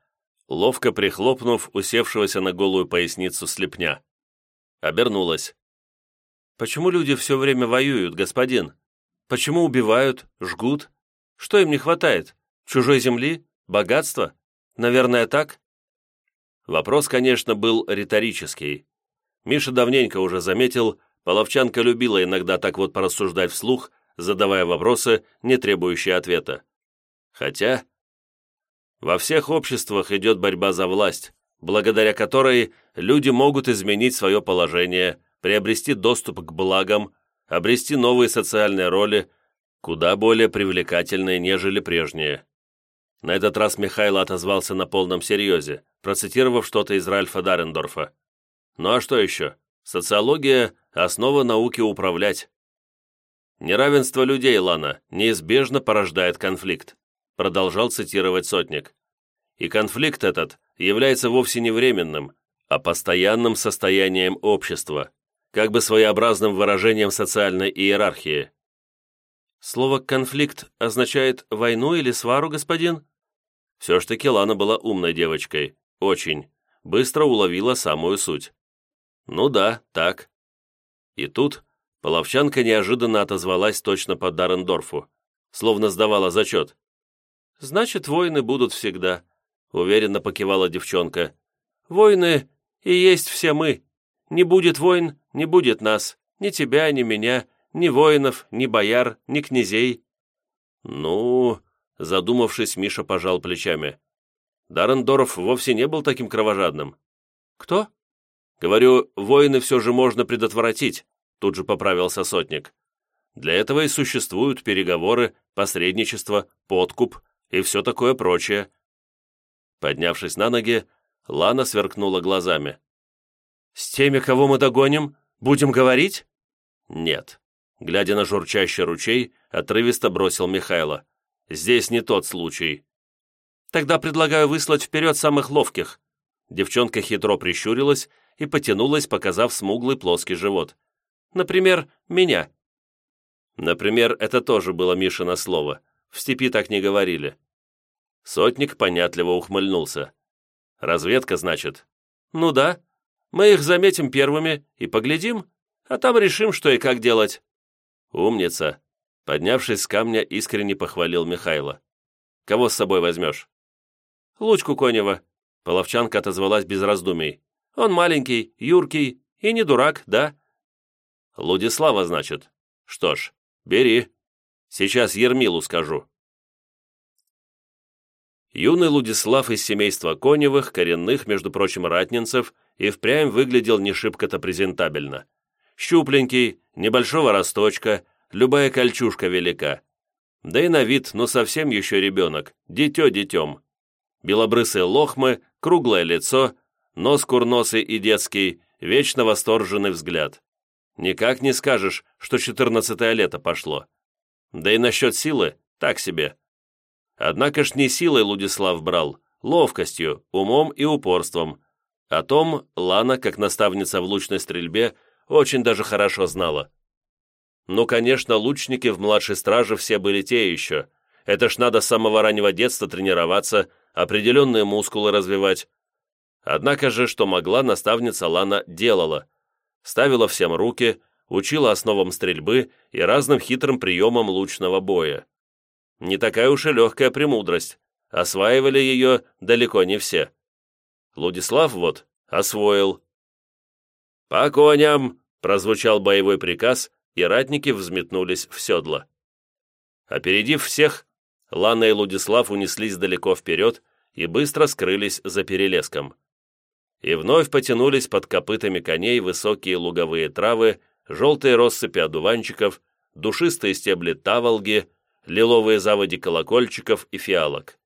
ловко прихлопнув усевшегося на голую поясницу слепня. Обернулась. «Почему люди все время воюют, господин?» Почему убивают, жгут? Что им не хватает? Чужой земли? Богатства? Наверное, так?» Вопрос, конечно, был риторический. Миша давненько уже заметил, Половчанка любила иногда так вот порассуждать вслух, задавая вопросы, не требующие ответа. Хотя во всех обществах идет борьба за власть, благодаря которой люди могут изменить свое положение, приобрести доступ к благам, обрести новые социальные роли, куда более привлекательные, нежели прежние. На этот раз Михаил отозвался на полном серьезе, процитировав что-то из Ральфа Дарендорфа. Ну а что еще? Социология – основа науки управлять. Неравенство людей, Лана, неизбежно порождает конфликт, продолжал цитировать Сотник. И конфликт этот является вовсе не временным, а постоянным состоянием общества как бы своеобразным выражением социальной иерархии. Слово «конфликт» означает войну или свару, господин? Все ж таки Лана была умной девочкой, очень, быстро уловила самую суть. Ну да, так. И тут Половчанка неожиданно отозвалась точно по Дарендорфу, словно сдавала зачет. «Значит, войны будут всегда», — уверенно покивала девчонка. «Войны и есть все мы. Не будет войн, не будет нас, ни тебя, ни меня, ни воинов, ни бояр, ни князей». «Ну...» — задумавшись, Миша пожал плечами. Дарендорф вовсе не был таким кровожадным. «Кто?» «Говорю, воины все же можно предотвратить», — тут же поправился сотник. «Для этого и существуют переговоры, посредничество, подкуп и все такое прочее». Поднявшись на ноги, Лана сверкнула глазами.
«С теми, кого мы догоним, будем говорить?»
«Нет», — глядя на журчащий ручей, отрывисто бросил Михайло. «Здесь не тот случай».
«Тогда предлагаю выслать вперед самых ловких».
Девчонка хитро прищурилась и потянулась, показав смуглый плоский живот.
«Например, меня».
Например, это тоже было Мишино слово. В степи так не говорили. Сотник понятливо ухмыльнулся. «Разведка, значит?»
«Ну да. Мы их заметим первыми и поглядим, а там решим, что и как делать».
«Умница!» Поднявшись с камня, искренне похвалил Михайло. «Кого с собой возьмешь?»
«Лучку Конева», — половчанка отозвалась без раздумий. «Он маленький, юркий и не дурак, да?»
«Лудислава, значит? Что ж, бери. Сейчас Ермилу скажу». Юный Лудислав из семейства Коневых, коренных, между прочим, ратнинцев, и впрямь выглядел не шибко-то презентабельно. Щупленький, небольшого росточка, любая кольчушка велика. Да и на вид, ну совсем еще ребенок, дитё детем. Белобрысые лохмы, круглое лицо, нос курносый и детский, вечно восторженный взгляд. Никак не скажешь, что четырнадцатое лето пошло. Да и насчет силы, так себе. Однако ж не силой Лудислав брал, ловкостью, умом и упорством. О том Лана, как наставница в лучной стрельбе, очень даже хорошо знала. Ну, конечно, лучники в младшей страже все были те еще. Это ж надо с самого раннего детства тренироваться, определенные мускулы развивать. Однако же, что могла, наставница Лана делала. Ставила всем руки, учила основам стрельбы и разным хитрым приемам лучного боя. Не такая уж и легкая премудрость. Осваивали ее далеко не все. Лудислав вот освоил. «По коням!» — прозвучал боевой приказ, и ратники взметнулись в седло. Опередив всех, Лана и Лудислав унеслись далеко вперед и быстро скрылись за перелеском. И вновь потянулись под копытами коней высокие луговые травы, желтые россыпи одуванчиков, душистые стебли таволги, лиловые заводи колокольчиков и фиалок.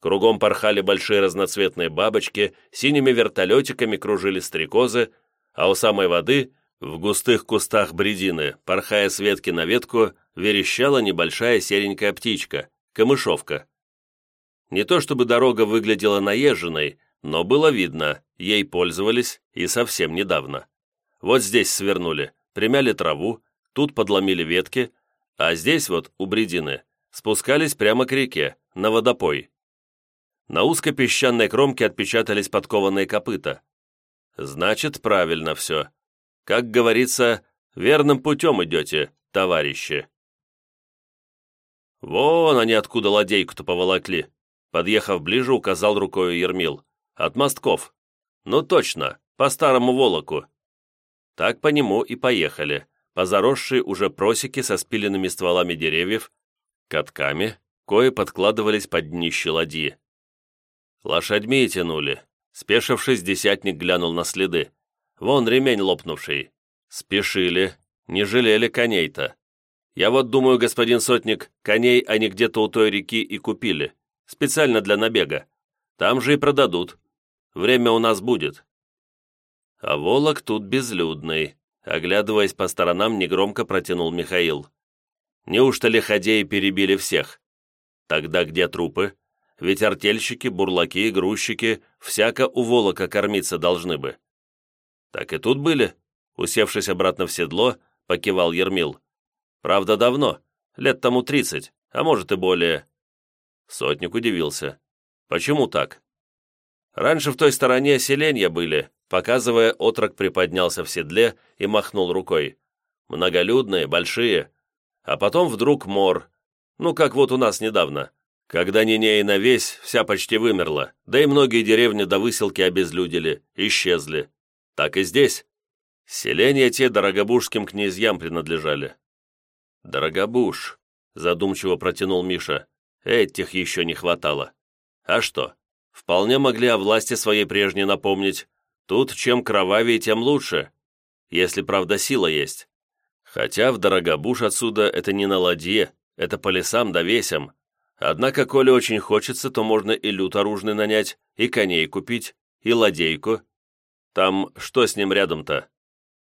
Кругом порхали большие разноцветные бабочки, синими вертолетиками кружили стрекозы, а у самой воды, в густых кустах бредины, порхая с ветки на ветку, верещала небольшая серенькая птичка, камышовка. Не то чтобы дорога выглядела наезженной, но было видно, ей пользовались и совсем недавно. Вот здесь свернули, примяли траву, тут подломили ветки, а здесь вот, у бредины, спускались прямо к реке, на водопой. На узкой песчаной кромке отпечатались подкованные копыта. Значит, правильно все. Как говорится, верным путем идете, товарищи. Вон они откуда ладейку-то поволокли. Подъехав ближе, указал рукой Ермил. От мостков. Ну точно, по старому волоку. Так по нему и поехали по заросшей уже просеке со спиленными стволами деревьев, катками, кое подкладывались под днище ладьи. Лошадьми тянули. Спешившись, десятник глянул на следы. Вон ремень лопнувший. Спешили, не жалели коней-то. Я вот думаю, господин сотник, коней они где-то у той реки и купили. Специально для набега. Там же и продадут. Время у нас будет. А Волок тут безлюдный. Оглядываясь по сторонам, негромко протянул Михаил. «Неужто лиходеи перебили всех? Тогда где трупы? Ведь артельщики, бурлаки, грузчики всяко у волока кормиться должны бы». «Так и тут были?» Усевшись обратно в седло, покивал Ермил. «Правда, давно, лет тому тридцать, а может и более». Сотник удивился. «Почему так?» «Раньше в той стороне селения были, Показывая, отрок приподнялся в седле и махнул рукой. Многолюдные, большие. А потом вдруг мор. Ну, как вот у нас недавно. Когда Нинея на весь вся почти вымерла, да и многие деревни до выселки обезлюдили, исчезли. Так и здесь. Селения те дорогобужским князьям принадлежали. «Дорогобуж», — задумчиво протянул Миша, — «этих еще не хватало. А что, вполне могли о власти своей прежней напомнить, Тут чем кровавее, тем лучше, если, правда, сила есть. Хотя в Дорогобуш отсюда это не на ладье, это по лесам да весям. Однако, коли очень хочется, то можно и лют оружный нанять, и коней купить, и ладейку. Там что с ним рядом-то?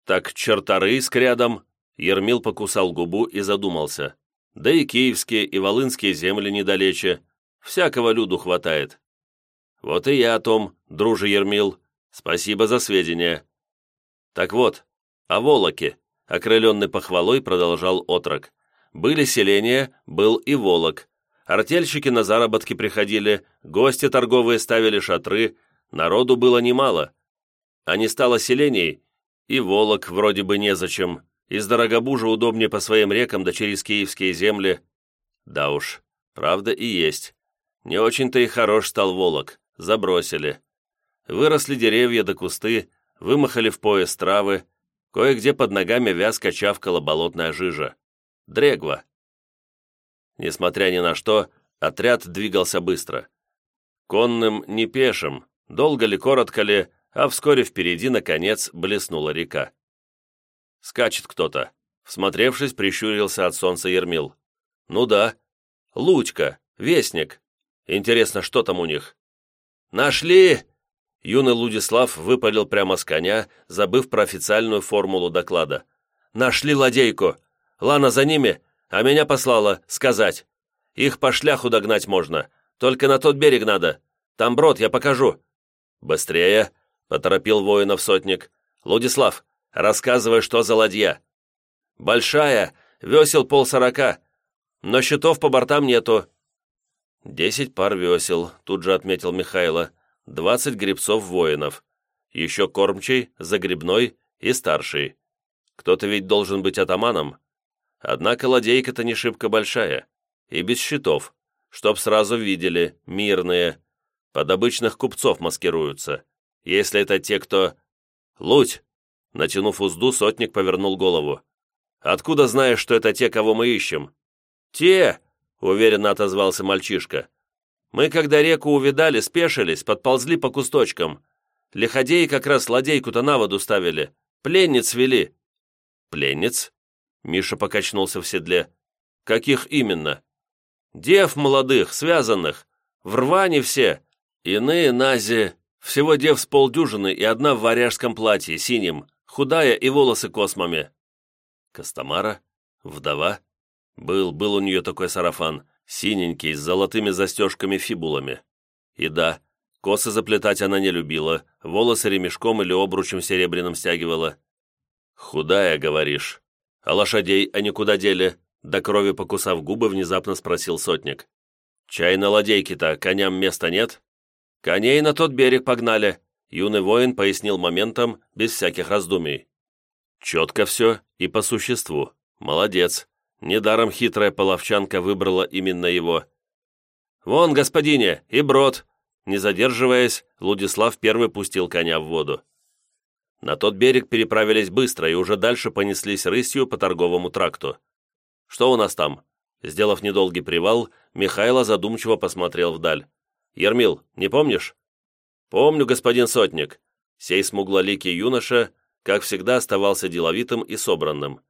Так чертары с рядом. Ермил покусал губу и задумался. Да и киевские, и волынские земли недалече. Всякого люду хватает. Вот и я о том, друже Ермил. Спасибо за сведения. Так вот, о Волоке, окрыленный похвалой продолжал отрок. Были селения, был и Волок. Артельщики на заработки приходили, гости торговые ставили шатры, народу было немало. А не стало селений, и Волок вроде бы незачем, из Дорогобужа удобнее по своим рекам да через киевские земли. Да уж, правда и есть. Не очень-то и хорош стал Волок, забросили. Выросли деревья да кусты, вымахали в пояс травы, кое-где под ногами вязко чавкала болотная жижа. Дрегва. Несмотря ни на что, отряд двигался быстро. Конным не пешим, долго ли, коротко ли, а вскоре впереди, наконец, блеснула река. Скачет кто-то. Всмотревшись, прищурился от солнца Ермил. «Ну да. Лучка, вестник. Интересно, что там у них?» «Нашли!» Юный Лудислав выпалил прямо с коня, забыв про официальную формулу доклада. «Нашли ладейку! Лана за ними, а меня послала сказать. Их по шляху догнать можно, только на тот берег надо. Там брод, я покажу». «Быстрее!» — поторопил воинов сотник. «Лудислав, рассказывай, что за ладья». «Большая, весел полсорока, но щитов по бортам нету». «Десять пар весел», — тут же отметил Михайло. Двадцать гребцов-воинов, еще кормчий, загребной и старший. Кто-то ведь должен быть атаманом. Однако ладейка-то не шибко большая, и без щитов, чтоб сразу видели, мирные. Под обычных купцов маскируются. Если это те, кто... Луть! Натянув узду, сотник повернул голову. «Откуда знаешь, что это те, кого мы ищем?» «Те!» — уверенно отозвался мальчишка. Мы, когда реку увидали, спешились, подползли по кусточкам. Лиходеи как раз ладейку-то на воду ставили. Пленниц вели». «Пленниц?» Миша покачнулся в седле. «Каких именно?» «Дев молодых, связанных. В рване все. Иные нази. Всего дев с полдюжины и одна в варяжском платье, синим, худая и волосы космами». «Костомара? Вдова?» Был, был у нее такой сарафан синенький, с золотыми застежками-фибулами. И да, косы заплетать она не любила, волосы ремешком или обручем серебряным стягивала. «Худая, говоришь. А лошадей они куда дели?» До крови покусав губы, внезапно спросил сотник. «Чай на ладейке-то, коням места нет?» «Коней на тот берег погнали», юный воин пояснил моментом, без всяких раздумий. «Четко все и по существу. Молодец. Недаром хитрая половчанка выбрала именно его. «Вон, господине, и брод!» Не задерживаясь, Лудислав первый пустил коня в воду. На тот берег переправились быстро и уже дальше понеслись рысью по торговому тракту. «Что у нас там?» Сделав недолгий привал, Михайло задумчиво посмотрел вдаль. «Ермил, не помнишь?» «Помню, господин сотник». Сей смуглоликий юноша, как всегда, оставался деловитым и собранным.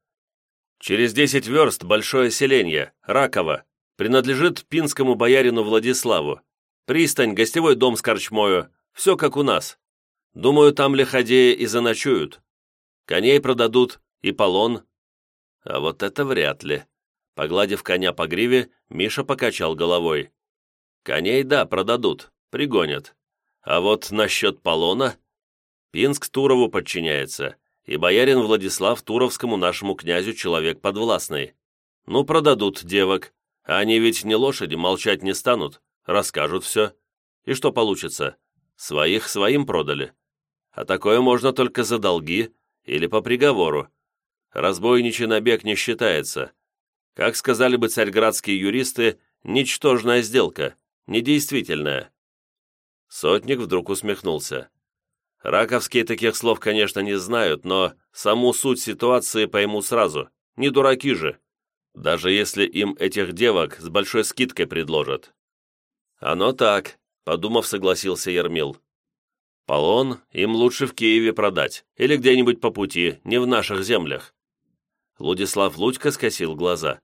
Через десять верст большое селение, Раково, принадлежит пинскому боярину Владиславу. Пристань, гостевой дом с корчмою, все как у нас. Думаю, там лиходеи и заночуют. Коней продадут, и полон. А вот это вряд ли. Погладив коня по гриве, Миша покачал головой. Коней, да, продадут, пригонят. А вот насчет полона... Пинск Турову подчиняется и боярин Владислав Туровскому нашему князю человек подвластный. Ну, продадут девок, они ведь не лошади, молчать не станут, расскажут все. И что получится? Своих своим продали. А такое можно только за долги или по приговору. Разбойничий набег не считается. Как сказали бы царьградские юристы, ничтожная сделка, недействительная. Сотник вдруг усмехнулся. Раковские таких слов, конечно, не знают, но саму суть ситуации пойму сразу. Не дураки же. Даже если им этих девок с большой скидкой предложат. Оно так, подумав, согласился Ермил. Полон им лучше в Киеве продать, или где-нибудь по пути, не в наших землях. Лудислав Лудько скосил глаза.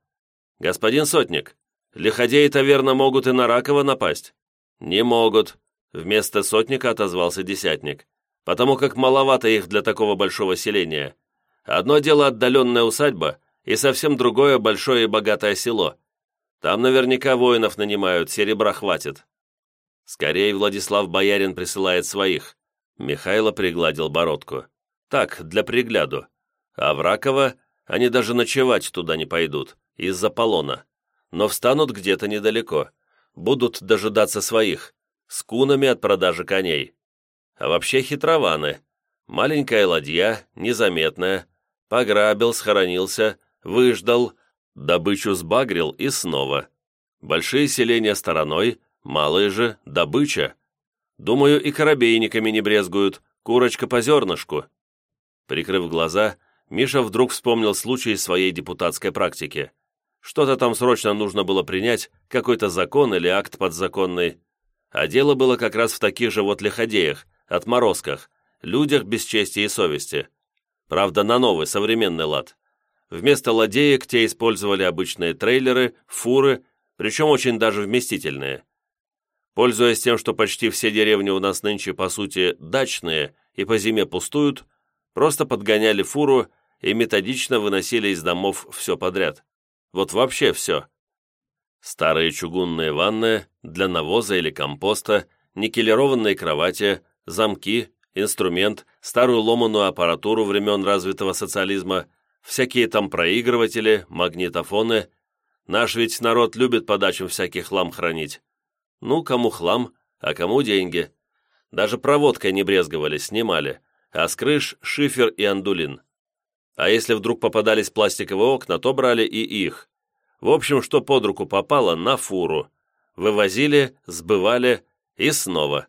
«Господин Сотник, лиходеи-то верно могут и на Ракова напасть?» «Не могут», — вместо Сотника отозвался Десятник. потому как маловато их для такого большого селения. Одно дело отдаленная усадьба, и совсем другое большое и богатое село. Там наверняка воинов нанимают, серебра хватит. Скорее Владислав Боярин присылает своих. Михайло пригладил бородку. Так, для пригляду. А в Раково они даже ночевать туда не пойдут, из-за полона. Но встанут где-то недалеко. Будут дожидаться своих, с кунами от продажи коней. А вообще хитрованы. Маленькая ладья, незаметная. Пограбил, схоронился, выждал, добычу сбагрил и снова. Большие селения стороной, малые же – добыча. Думаю, и корабейниками не брезгуют, курочка по зернышку. Прикрыв глаза, Миша вдруг вспомнил случай своей депутатской практики. Что-то там срочно нужно было принять, какой-то закон или акт подзаконный. А дело было как раз в таких же вот лиходеях, отморозках, людях без чести и совести. Правда, на новый, современный лад. Вместо ладеек те использовали обычные трейлеры, фуры, причем очень даже вместительные. Пользуясь тем, что почти все деревни у нас нынче, по сути, дачные и по зиме пустуют, просто подгоняли фуру и методично выносили из домов все подряд. Вот вообще все. Старые чугунные ванны для навоза или компоста, никелированные кровати, замки, инструмент, старую ломаную аппаратуру времен развитого социализма, всякие там проигрыватели, магнитофоны. Наш ведь народ любит по дачам всякий хлам хранить. Ну, кому хлам, а кому деньги. Даже проводкой не брезговали, снимали, а с крыш шифер и андулин. А если вдруг попадались пластиковые окна, то брали и их. В общем, что под руку попало, на фуру. Вывозили, сбывали и снова.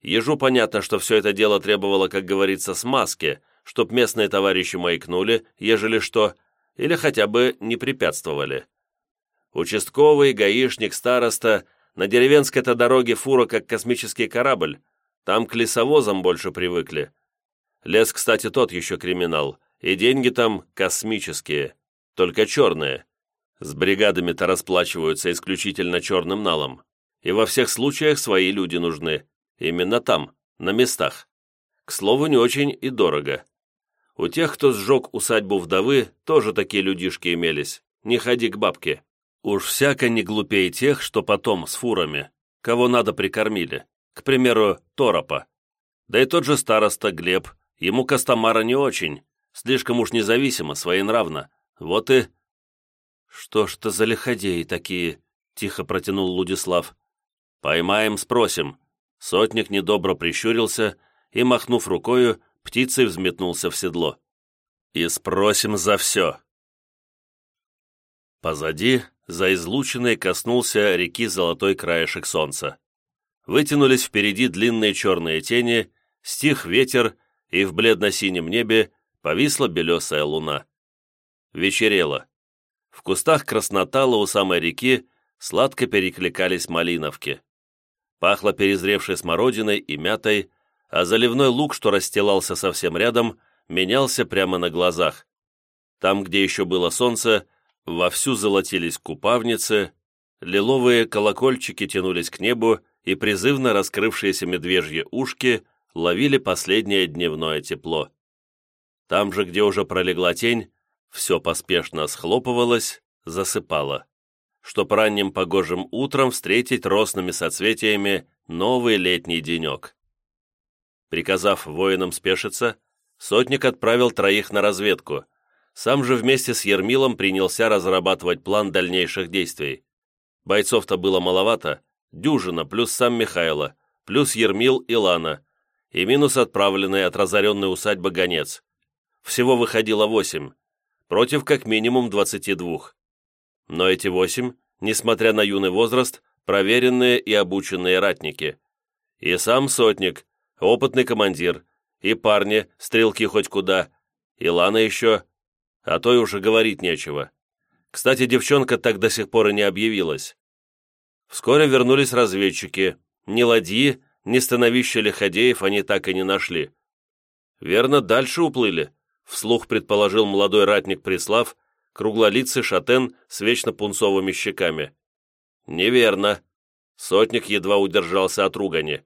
Ежу понятно, что все это дело требовало, как говорится, смазки, чтоб местные товарищи маякнули, ежели что, или хотя бы не препятствовали. Участковый, гаишник, староста, на деревенской-то дороге фура как космический корабль, там к лесовозам больше привыкли. Лес, кстати, тот еще криминал, и деньги там космические, только черные. С бригадами-то расплачиваются исключительно черным налом. И во всех случаях свои люди нужны. Именно там, на местах. К слову, не очень и дорого. У тех, кто сжег усадьбу вдовы, тоже такие людишки имелись. Не ходи к бабке. Уж всяко не глупее тех, что потом с фурами. Кого надо прикормили. К примеру, Торопа. Да и тот же староста Глеб. Ему Костомара не очень. Слишком уж независимо, своенравно. Вот и...» «Что ж это за лиходеи такие?» — тихо протянул Лудислав. «Поймаем, спросим». Сотник недобро прищурился и, махнув рукою, птицей взметнулся в седло. «И спросим за все». Позади, за излученной, коснулся реки золотой краешек солнца. Вытянулись впереди длинные черные тени, стих ветер, и в бледно-синем небе повисла белесая луна. Вечерело. В кустах краснотала у самой реки сладко перекликались малиновки. Пахло перезревшей смородиной и мятой, а заливной лук, что расстилался совсем рядом, менялся прямо на глазах. Там, где еще было солнце, вовсю золотились купавницы, лиловые колокольчики тянулись к небу, и призывно раскрывшиеся медвежьи ушки ловили последнее дневное тепло. Там же, где уже пролегла тень, все поспешно схлопывалось, засыпало, чтоб ранним погожим утром встретить росными соцветиями новый летний денек. Приказав воинам спешиться, сотник отправил троих на разведку, сам же вместе с Ермилом принялся разрабатывать план дальнейших действий. Бойцов-то было маловато, дюжина плюс сам Михайло, плюс Ермил и Лана, и минус отправленный от разоренной усадьбы гонец всего выходило восемь, против как минимум двадцати двух. Но эти восемь, несмотря на юный возраст, проверенные и обученные ратники. И сам сотник, опытный командир, и парни, стрелки хоть куда, и Лана еще, а то и уже говорить нечего. Кстати, девчонка так до сих пор и не объявилась. Вскоре вернулись разведчики. Ни ладьи, ни становища лиходеев они так и не нашли. Верно, дальше уплыли, вслух предположил молодой ратник Прислав, круглолицый шатен с вечно пунцовыми щеками. «Неверно». Сотник едва удержался от ругани.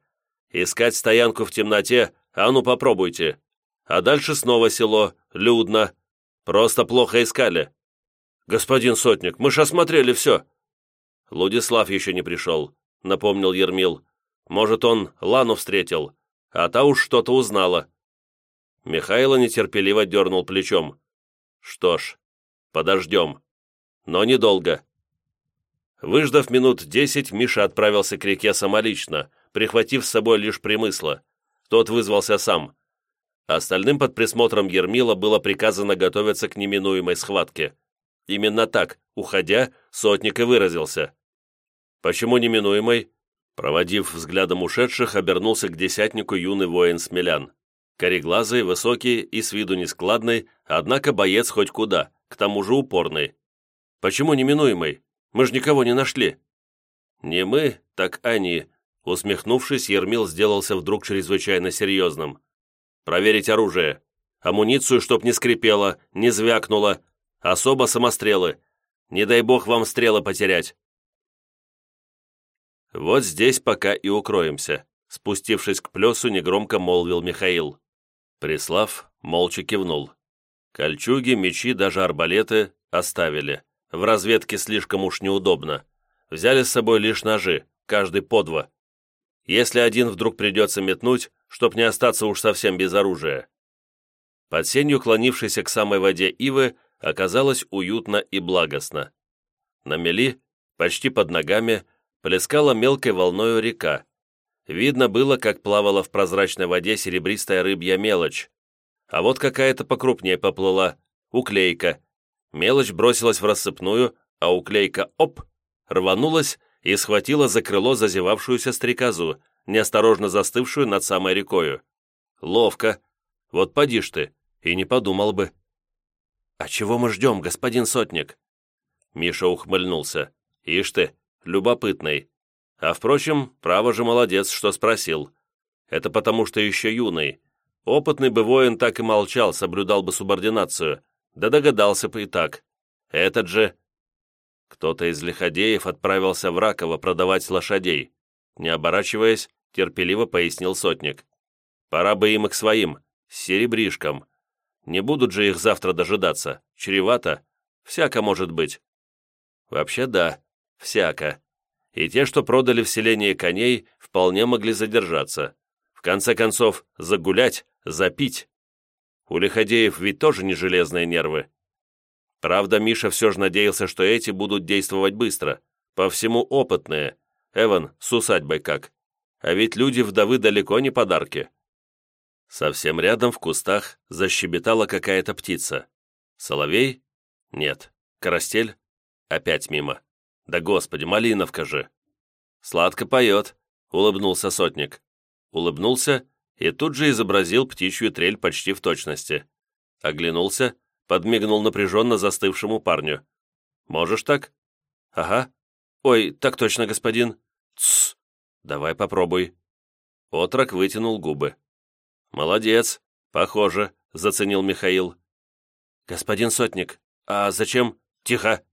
«Искать стоянку в темноте, А ну попробуйте. А дальше снова село, людно. Просто плохо искали. Господин Сотник, мы ж осмотрели все. Лудислав еще не пришел, напомнил Ермил. Может, он Лану встретил, а та уж что-то узнала. Михайло нетерпеливо дернул плечом. Что ж, подождем. Но недолго. Выждав минут десять, Миша отправился к реке самолично, прихватив с собой лишь примысла. Тот вызвался сам. Остальным под присмотром Ермила было приказано готовиться к неминуемой схватке. Именно так, уходя, сотник и выразился. «Почему неминуемой?» Проводив взглядом ушедших, обернулся к десятнику юный воин Смелян. Кореглазый, высокий и с виду нескладный, однако боец хоть куда, к тому же упорный. «Почему неминуемый? Мы ж никого не нашли». «Не мы, так они», усмехнувшись, Ермил сделался вдруг чрезвычайно серьезным. «Проверить оружие. Амуницию, чтоб не скрипело, не звякнуло. Особо самострелы. Не дай бог вам стрелы потерять». «Вот здесь пока и укроемся», спустившись к плесу, негромко молвил Михаил. Прислав молча кивнул. Кольчуги, мечи, даже арбалеты оставили. В разведке слишком уж неудобно. Взяли с собой лишь ножи, каждый по два. Если один вдруг придется метнуть, чтоб не остаться уж совсем без оружия. Под сенью, клонившейся к самой воде ивы, оказалось уютно и благостно. На мели, почти под ногами, плескала мелкой волною река, Видно было, как плавала в прозрачной воде серебристая рыбья мелочь. А вот какая-то покрупнее поплыла. Уклейка. Мелочь бросилась в рассыпную, а уклейка — оп! Рванулась и схватила за крыло зазевавшуюся стрекозу, неосторожно застывшую над самой рекою. Ловко. Вот поди ж ты, и не подумал бы. «А чего мы ждем, господин сотник?» Миша ухмыльнулся. «Ишь ты, любопытный. А впрочем, право же молодец, что спросил. Это потому, что еще юный. Опытный бы воин так и молчал, соблюдал бы субординацию. Да догадался бы и так. Этот же... Кто-то из лиходеев отправился в Раково продавать лошадей. Не оборачиваясь, терпеливо пояснил сотник. Пора бы им и к своим, с серебришком. Не будут же их завтра дожидаться. Чревато. Всяко может быть. Вообще да, всяко и те, что продали в селении коней, вполне могли задержаться. В конце концов, загулять, запить. У лиходеев ведь тоже не железные нервы. Правда, Миша все же надеялся, что эти будут действовать быстро, по всему опытные. Эван, с усадьбой как. А ведь люди-вдовы далеко не подарки. Совсем рядом в кустах защебетала какая-то птица. Соловей? Нет. Карастель? Опять мимо. Да господи, Малиновка же!» «Сладко поет», — улыбнулся сотник. Улыбнулся и тут же изобразил птичью трель почти в точности. Оглянулся, подмигнул напряженно застывшему парню. «Можешь так?» «Ага. Ой, так точно, господин». «Тссс. Давай попробуй». Отрок вытянул губы. «Молодец. Похоже», — заценил Михаил. «Господин Сотник, а зачем...» «Тихо!»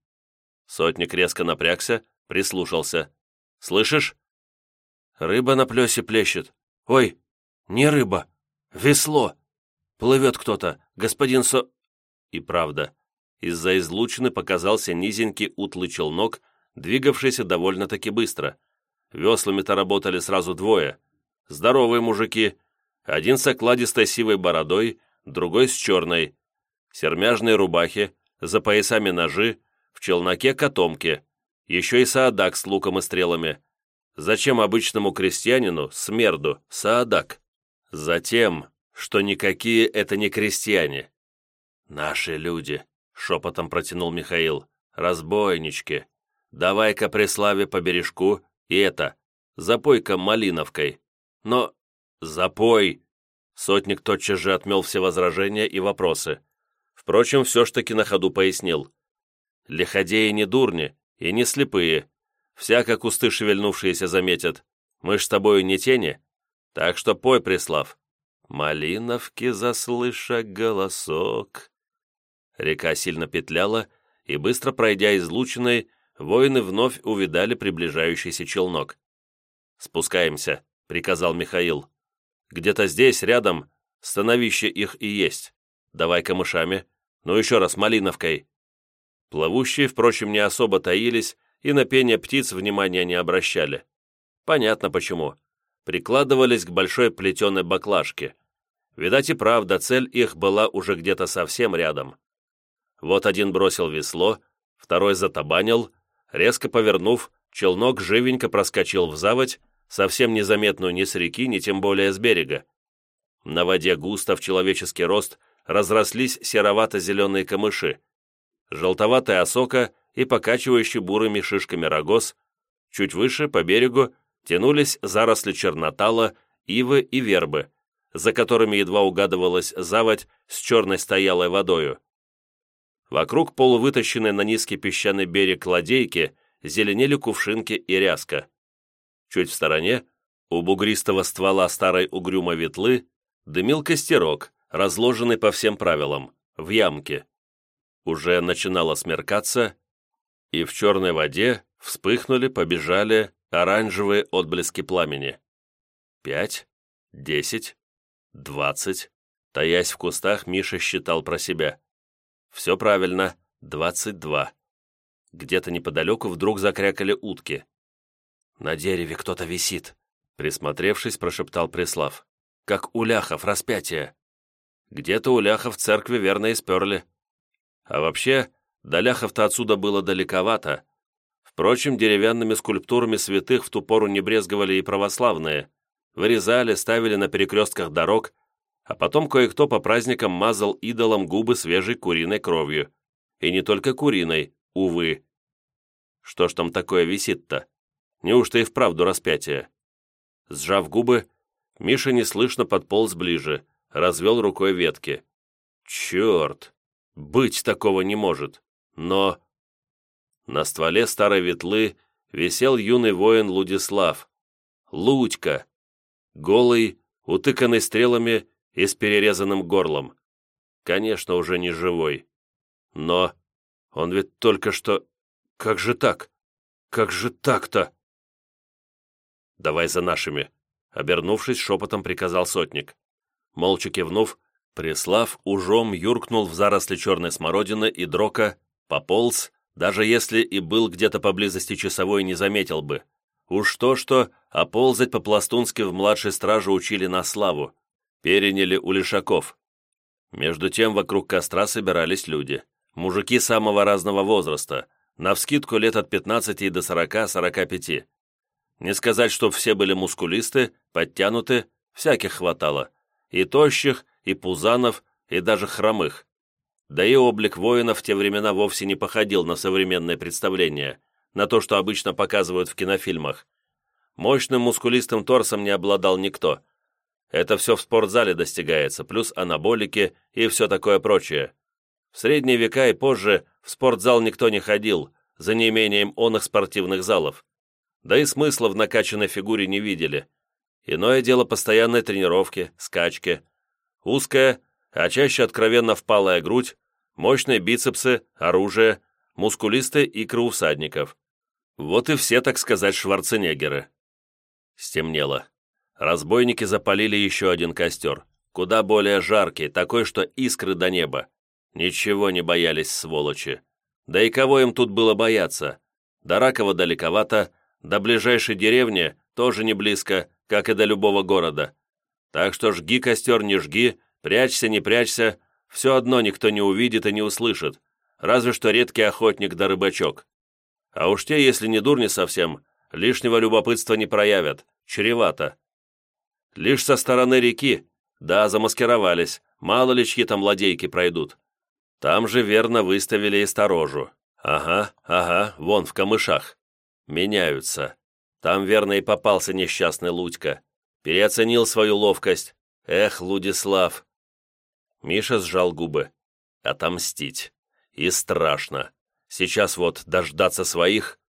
Сотник резко напрягся, прислушался. «Слышишь?» «Рыба на плесе плещет. Ой, не рыба, весло. Плывет кто-то, господин Со...» И правда, из-за излучины показался низенький утлый челнок, двигавшийся довольно-таки быстро. Веслами-то работали сразу двое. Здоровые мужики. Один с окладистой сивой бородой, другой с черной. Сермяжные рубахи, за поясами ножи, в челноке котомки, еще и саадак с луком и стрелами. Зачем обычному крестьянину, смерду, саадак? Затем, что никакие это не крестьяне. «Наши люди», — шепотом протянул Михаил, — «разбойнички. Давай-ка Преславе по бережку и это, запой-ка малиновкой. Но запой!» Сотник тотчас же отмел все возражения и вопросы. Впрочем, все ж таки на ходу пояснил. Лиходеи не дурни и не слепые. Всяко кусты шевельнувшиеся заметят. Мы ж с тобою не тени. Так что пой, Преслав. Малиновки, заслыша голосок. Река сильно петляла, и, быстро пройдя излученной, воины вновь увидали приближающийся челнок. «Спускаемся», — приказал Михаил. Где-то здесь, рядом, становище их и есть. Давай камышами. Ну еще раз, малиновкой». Плавущие, впрочем, не особо таились и на пение птиц внимания не обращали. Понятно почему. Прикладывались к большой плетеной баклажке. Видать и правда, цель их была уже где-то совсем рядом. Вот один бросил весло, второй затабанил, резко повернув, челнок живенько проскочил в заводь, совсем незаметную ни с реки, ни тем более с берега. На воде густо в человеческий рост разрослись серовато-зеленые камыши, желтоватая осока и покачивающий бурыми шишками рогоз, чуть выше, по берегу, тянулись заросли чернотала, ивы и вербы, за которыми едва угадывалась заводь с черной стоялой водою. Вокруг полувытащенной на низкий песчаный берег ладейки зеленели кувшинки и ряска. Чуть в стороне, у бугристого ствола старой угрюмой ветлы, дымил костерок, разложенный по всем правилам, в ямке. Уже начинало смеркаться, и в черной воде вспыхнули, побежали оранжевые отблески пламени. Пять, десять, двадцать. Таясь в кустах, Миша считал про себя. Все правильно, двадцать два. Где-то неподалеку вдруг закрякали утки. «На дереве кто-то висит», — присмотревшись, прошептал Преслав. «Как у ляхов распятие». «Где-то у ляхов в церкви верно и сперли». А вообще, до ляхов-то отсюда было далековато. Впрочем, деревянными скульптурами святых в ту пору не брезговали и православные. Вырезали, ставили на перекрестках дорог, а потом кое-кто по праздникам мазал идолам губы свежей куриной кровью. И не только куриной, увы. Что ж там такое висит-то? Неужто и вправду распятие? Сжав губы, Миша неслышно подполз ближе, развел рукой ветки. Черт! Быть такого не может. Но... На стволе старой ветлы висел юный воин Лудислав. Лудька. Голый, утыканный стрелами и с перерезанным горлом. Конечно, уже не живой. Но он ведь только что... Как же так? Как же так-то? «Давай за нашими», — обернувшись, шепотом приказал сотник. Молча кивнув, Преслав ужом юркнул в заросли черной смородины и дрока, пополз, даже если и был где-то поблизости часовой, не заметил бы. Уж то-что, а ползать по-пластунски в младшей страже учили на славу. Переняли у лишаков. Между тем вокруг костра собирались люди. Мужики самого разного возраста, навскидку лет от 15 до 40-45. Не сказать, чтоб все были мускулисты, подтянуты, всяких хватало. И тощих, и пузанов, и даже хромых. Да и облик воина в те времена вовсе не походил на современное представление, на то, что обычно показывают в кинофильмах. Мощным мускулистым торсом не обладал никто. Это все в спортзале достигается, плюс анаболики и все такое прочее. В средние века и позже в спортзал никто не ходил, за неимением оных спортивных залов. Да и смысла в накачанной фигуре не видели. Иное дело постоянной тренировки, скачки. Узкая, а чаще откровенно впалая грудь, мощные бицепсы, оружие, мускулистые икры у всадников. Вот и все, так сказать, шварценеггеры. Стемнело. Разбойники запалили еще один костер, куда более жаркий, такой, что искры до неба. Ничего не боялись, сволочи. Да и кого им тут было бояться? До Ракова далековато, до ближайшей деревни тоже не близко, как и до любого города. Так что жги костер, не жги, прячься, не прячься, все одно никто не увидит и не услышит, разве что редкий охотник да рыбачок. А уж те, если не дурни совсем, лишнего любопытства не проявят, чревато. Лишь со стороны реки, да, замаскировались, мало ли чьи там ладейки пройдут. Там же верно выставили и сторожу. Ага, ага, вон в камышах. Меняются. Там верно и попался несчастный Лудька. Переоценил свою ловкость. Эх, Лудислав. Миша сжал губы. Отомстить. И страшно. Сейчас вот дождаться своих.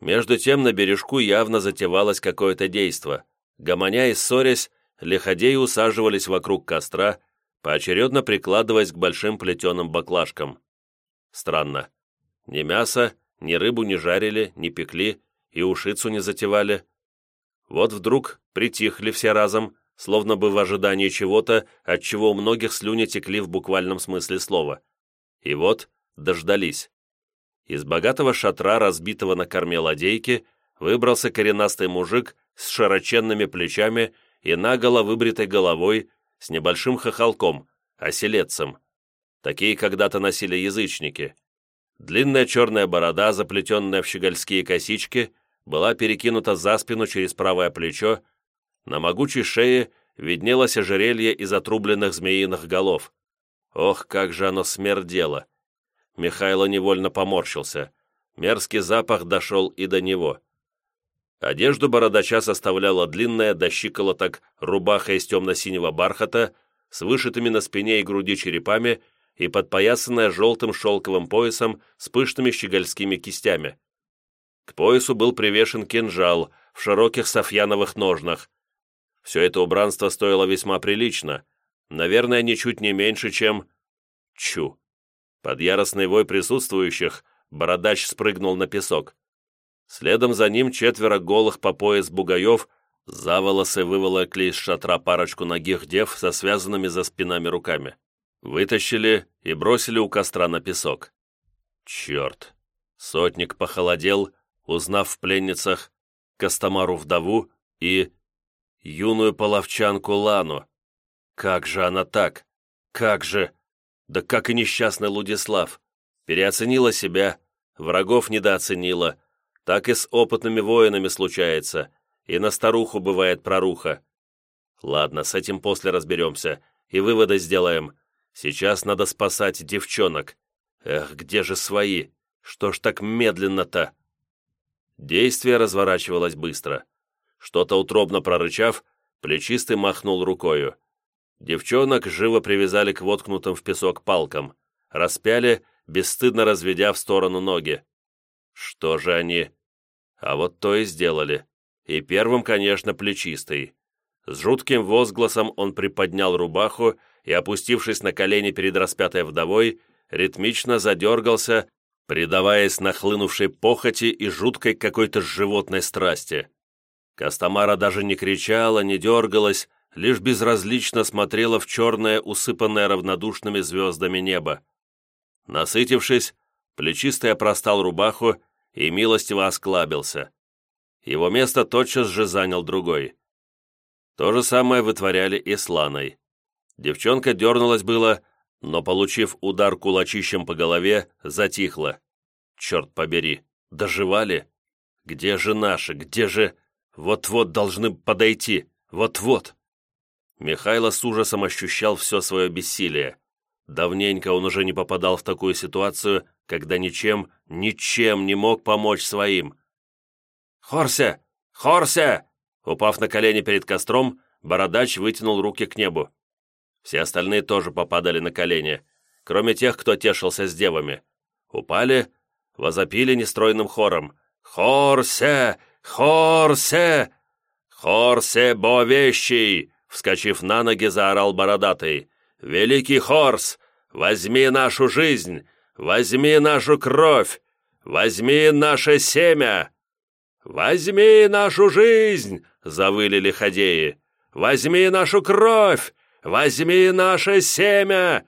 Между тем на бережку явно затевалось какое-то действо. Гомоня и ссорясь, лиходеи усаживались вокруг костра, поочередно прикладываясь к большим плетеным баклажкам. Странно. Ни мясо, ни рыбу не жарили, не пекли и ушицу не затевали. Вот вдруг притихли все разом, словно бы в ожидании чего-то, от чего у многих слюни текли в буквальном смысле слова. И вот дождались. Из богатого шатра, разбитого на корме ладейки, выбрался коренастый мужик с широченными плечами и наголо выбритой головой, с небольшим хохолком, оселедцем. Такие когда-то носили язычники. Длинная черная борода, заплетенная в щегольские косички, была перекинута за спину через правое плечо, на могучей шее виднелось ожерелье из отрубленных змеиных голов. Ох, как же оно смердело! Михайло невольно поморщился. Мерзкий запах дошел и до него. Одежду бородача составляла длинная до щиколоток рубаха из темно-синего бархата с вышитыми на спине и груди черепами и подпоясанная желтым шелковым поясом с пышными щегольскими кистями. К поясу был привешен кинжал в широких софьяновых ножнах, все это убранство стоило весьма прилично, наверное, ничуть не меньше, чем... Чу. Под яростный вой присутствующих бородач спрыгнул на песок. Следом за ним четверо голых по пояс бугаев за волосы выволокли из шатра парочку ногих дев со связанными за спинами руками. Вытащили и бросили у костра на песок. Черт! Сотник похолодел, узнав в пленницах Костомару-вдову и юную половчанку Лану. Как же она так? Как же? Да как и несчастный Лудислав. Переоценила себя, врагов недооценила. Так и с опытными воинами случается, и на старуху бывает проруха. Ладно, с этим после разберемся, и выводы сделаем. Сейчас надо спасать девчонок. Эх, где же свои? Что ж так медленно-то? Действие разворачивалось быстро. Что-то утробно прорычав, плечистый махнул рукою. Девчонок живо привязали к воткнутым в песок палкам, распяли, бесстыдно разведя в сторону ноги. Что же они? А вот то и сделали. И первым, конечно, плечистый. С жутким возгласом он приподнял рубаху и, опустившись на колени перед распятой вдовой, ритмично задергался, предаваясь нахлынувшей похоти и жуткой какой-то животной страсти. Костомара даже не кричала, не дергалась, лишь безразлично смотрела в черное, усыпанное равнодушными звездами небо. Насытившись, плечистый опростал рубаху и милостиво осклабился. Его место тотчас же занял другой. То же самое вытворяли и с Ланой. Девчонка дернулась было, но, получив удар кулачищем по голове, затихла. Черт побери, доживали? Где же наши, где же... Вот-вот должны подойти, вот-вот. Михайло с ужасом ощущал все свое бессилие. Давненько он уже не попадал в такую ситуацию, когда ничем, ничем не мог помочь своим. «Хорся! Хорся!» Упав на колени перед костром, бородач вытянул руки к небу. Все остальные тоже попадали на колени, кроме тех, кто тешился с девами. Упали, возопили нестройным хором. «Хорся! «Хорсе! Хорсе Бовещий!» Вскочив на ноги, заорал бородатый. «Великий Хорс, возьми нашу жизнь! Возьми нашу кровь! Возьми наше семя!» «Возьми нашу жизнь!» — завыли лиходеи. «Возьми нашу кровь! Возьми наше семя!»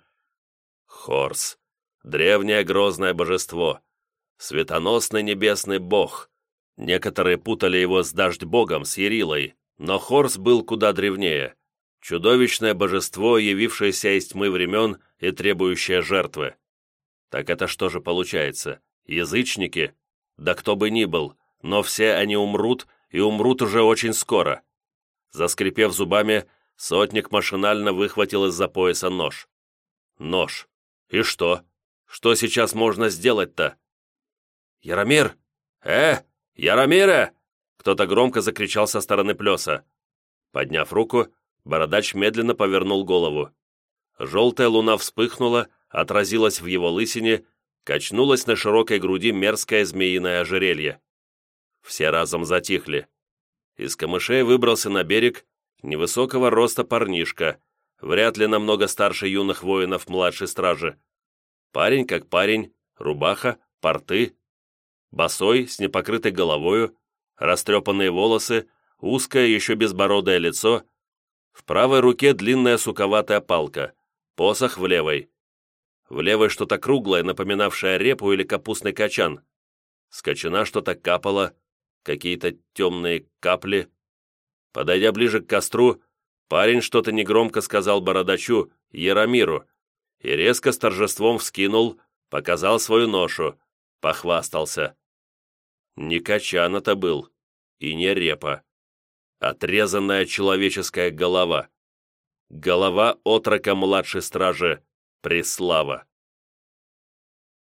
Хорс. Древнее грозное божество. Светоносный небесный бог. Некоторые путали его с Дождь-богом, с Ярилой, но Хорс был куда древнее. Чудовищное божество, явившееся из тьмы времен и требующее жертвы. Так это что же получается? Язычники? Да кто бы ни был, но все они умрут, и умрут уже очень скоро. Заскрипев зубами, сотник машинально выхватил из-за пояса нож. Нож. И что? Что сейчас можно сделать-то? «Яромир! Э, «Яромира!» — кто-то громко закричал со стороны плеса. Подняв руку, бородач медленно повернул голову. Желтая луна вспыхнула, отразилась в его лысине, качнулась на широкой груди мерзкое змеиное ожерелье. Все разом затихли. Из камышей выбрался на берег невысокого роста парнишка, вряд ли намного старше юных воинов младшей стражи. Парень как парень, рубаха, порты, босой, с непокрытой головою, растрепанные волосы, узкое, еще безбородое лицо. В правой руке длинная суковатая палка, посох в левой. В левой что-то круглое, напоминавшее репу или капустный качан. С кочана что-то капало, какие-то темные капли. Подойдя ближе к костру, парень что-то негромко сказал бородачу, Яромиру, и резко с торжеством вскинул, показал свою ношу, похвастался. Не качан это был, и не репа. Отрезанная человеческая голова. Голова отрока младшей стражи Преслава.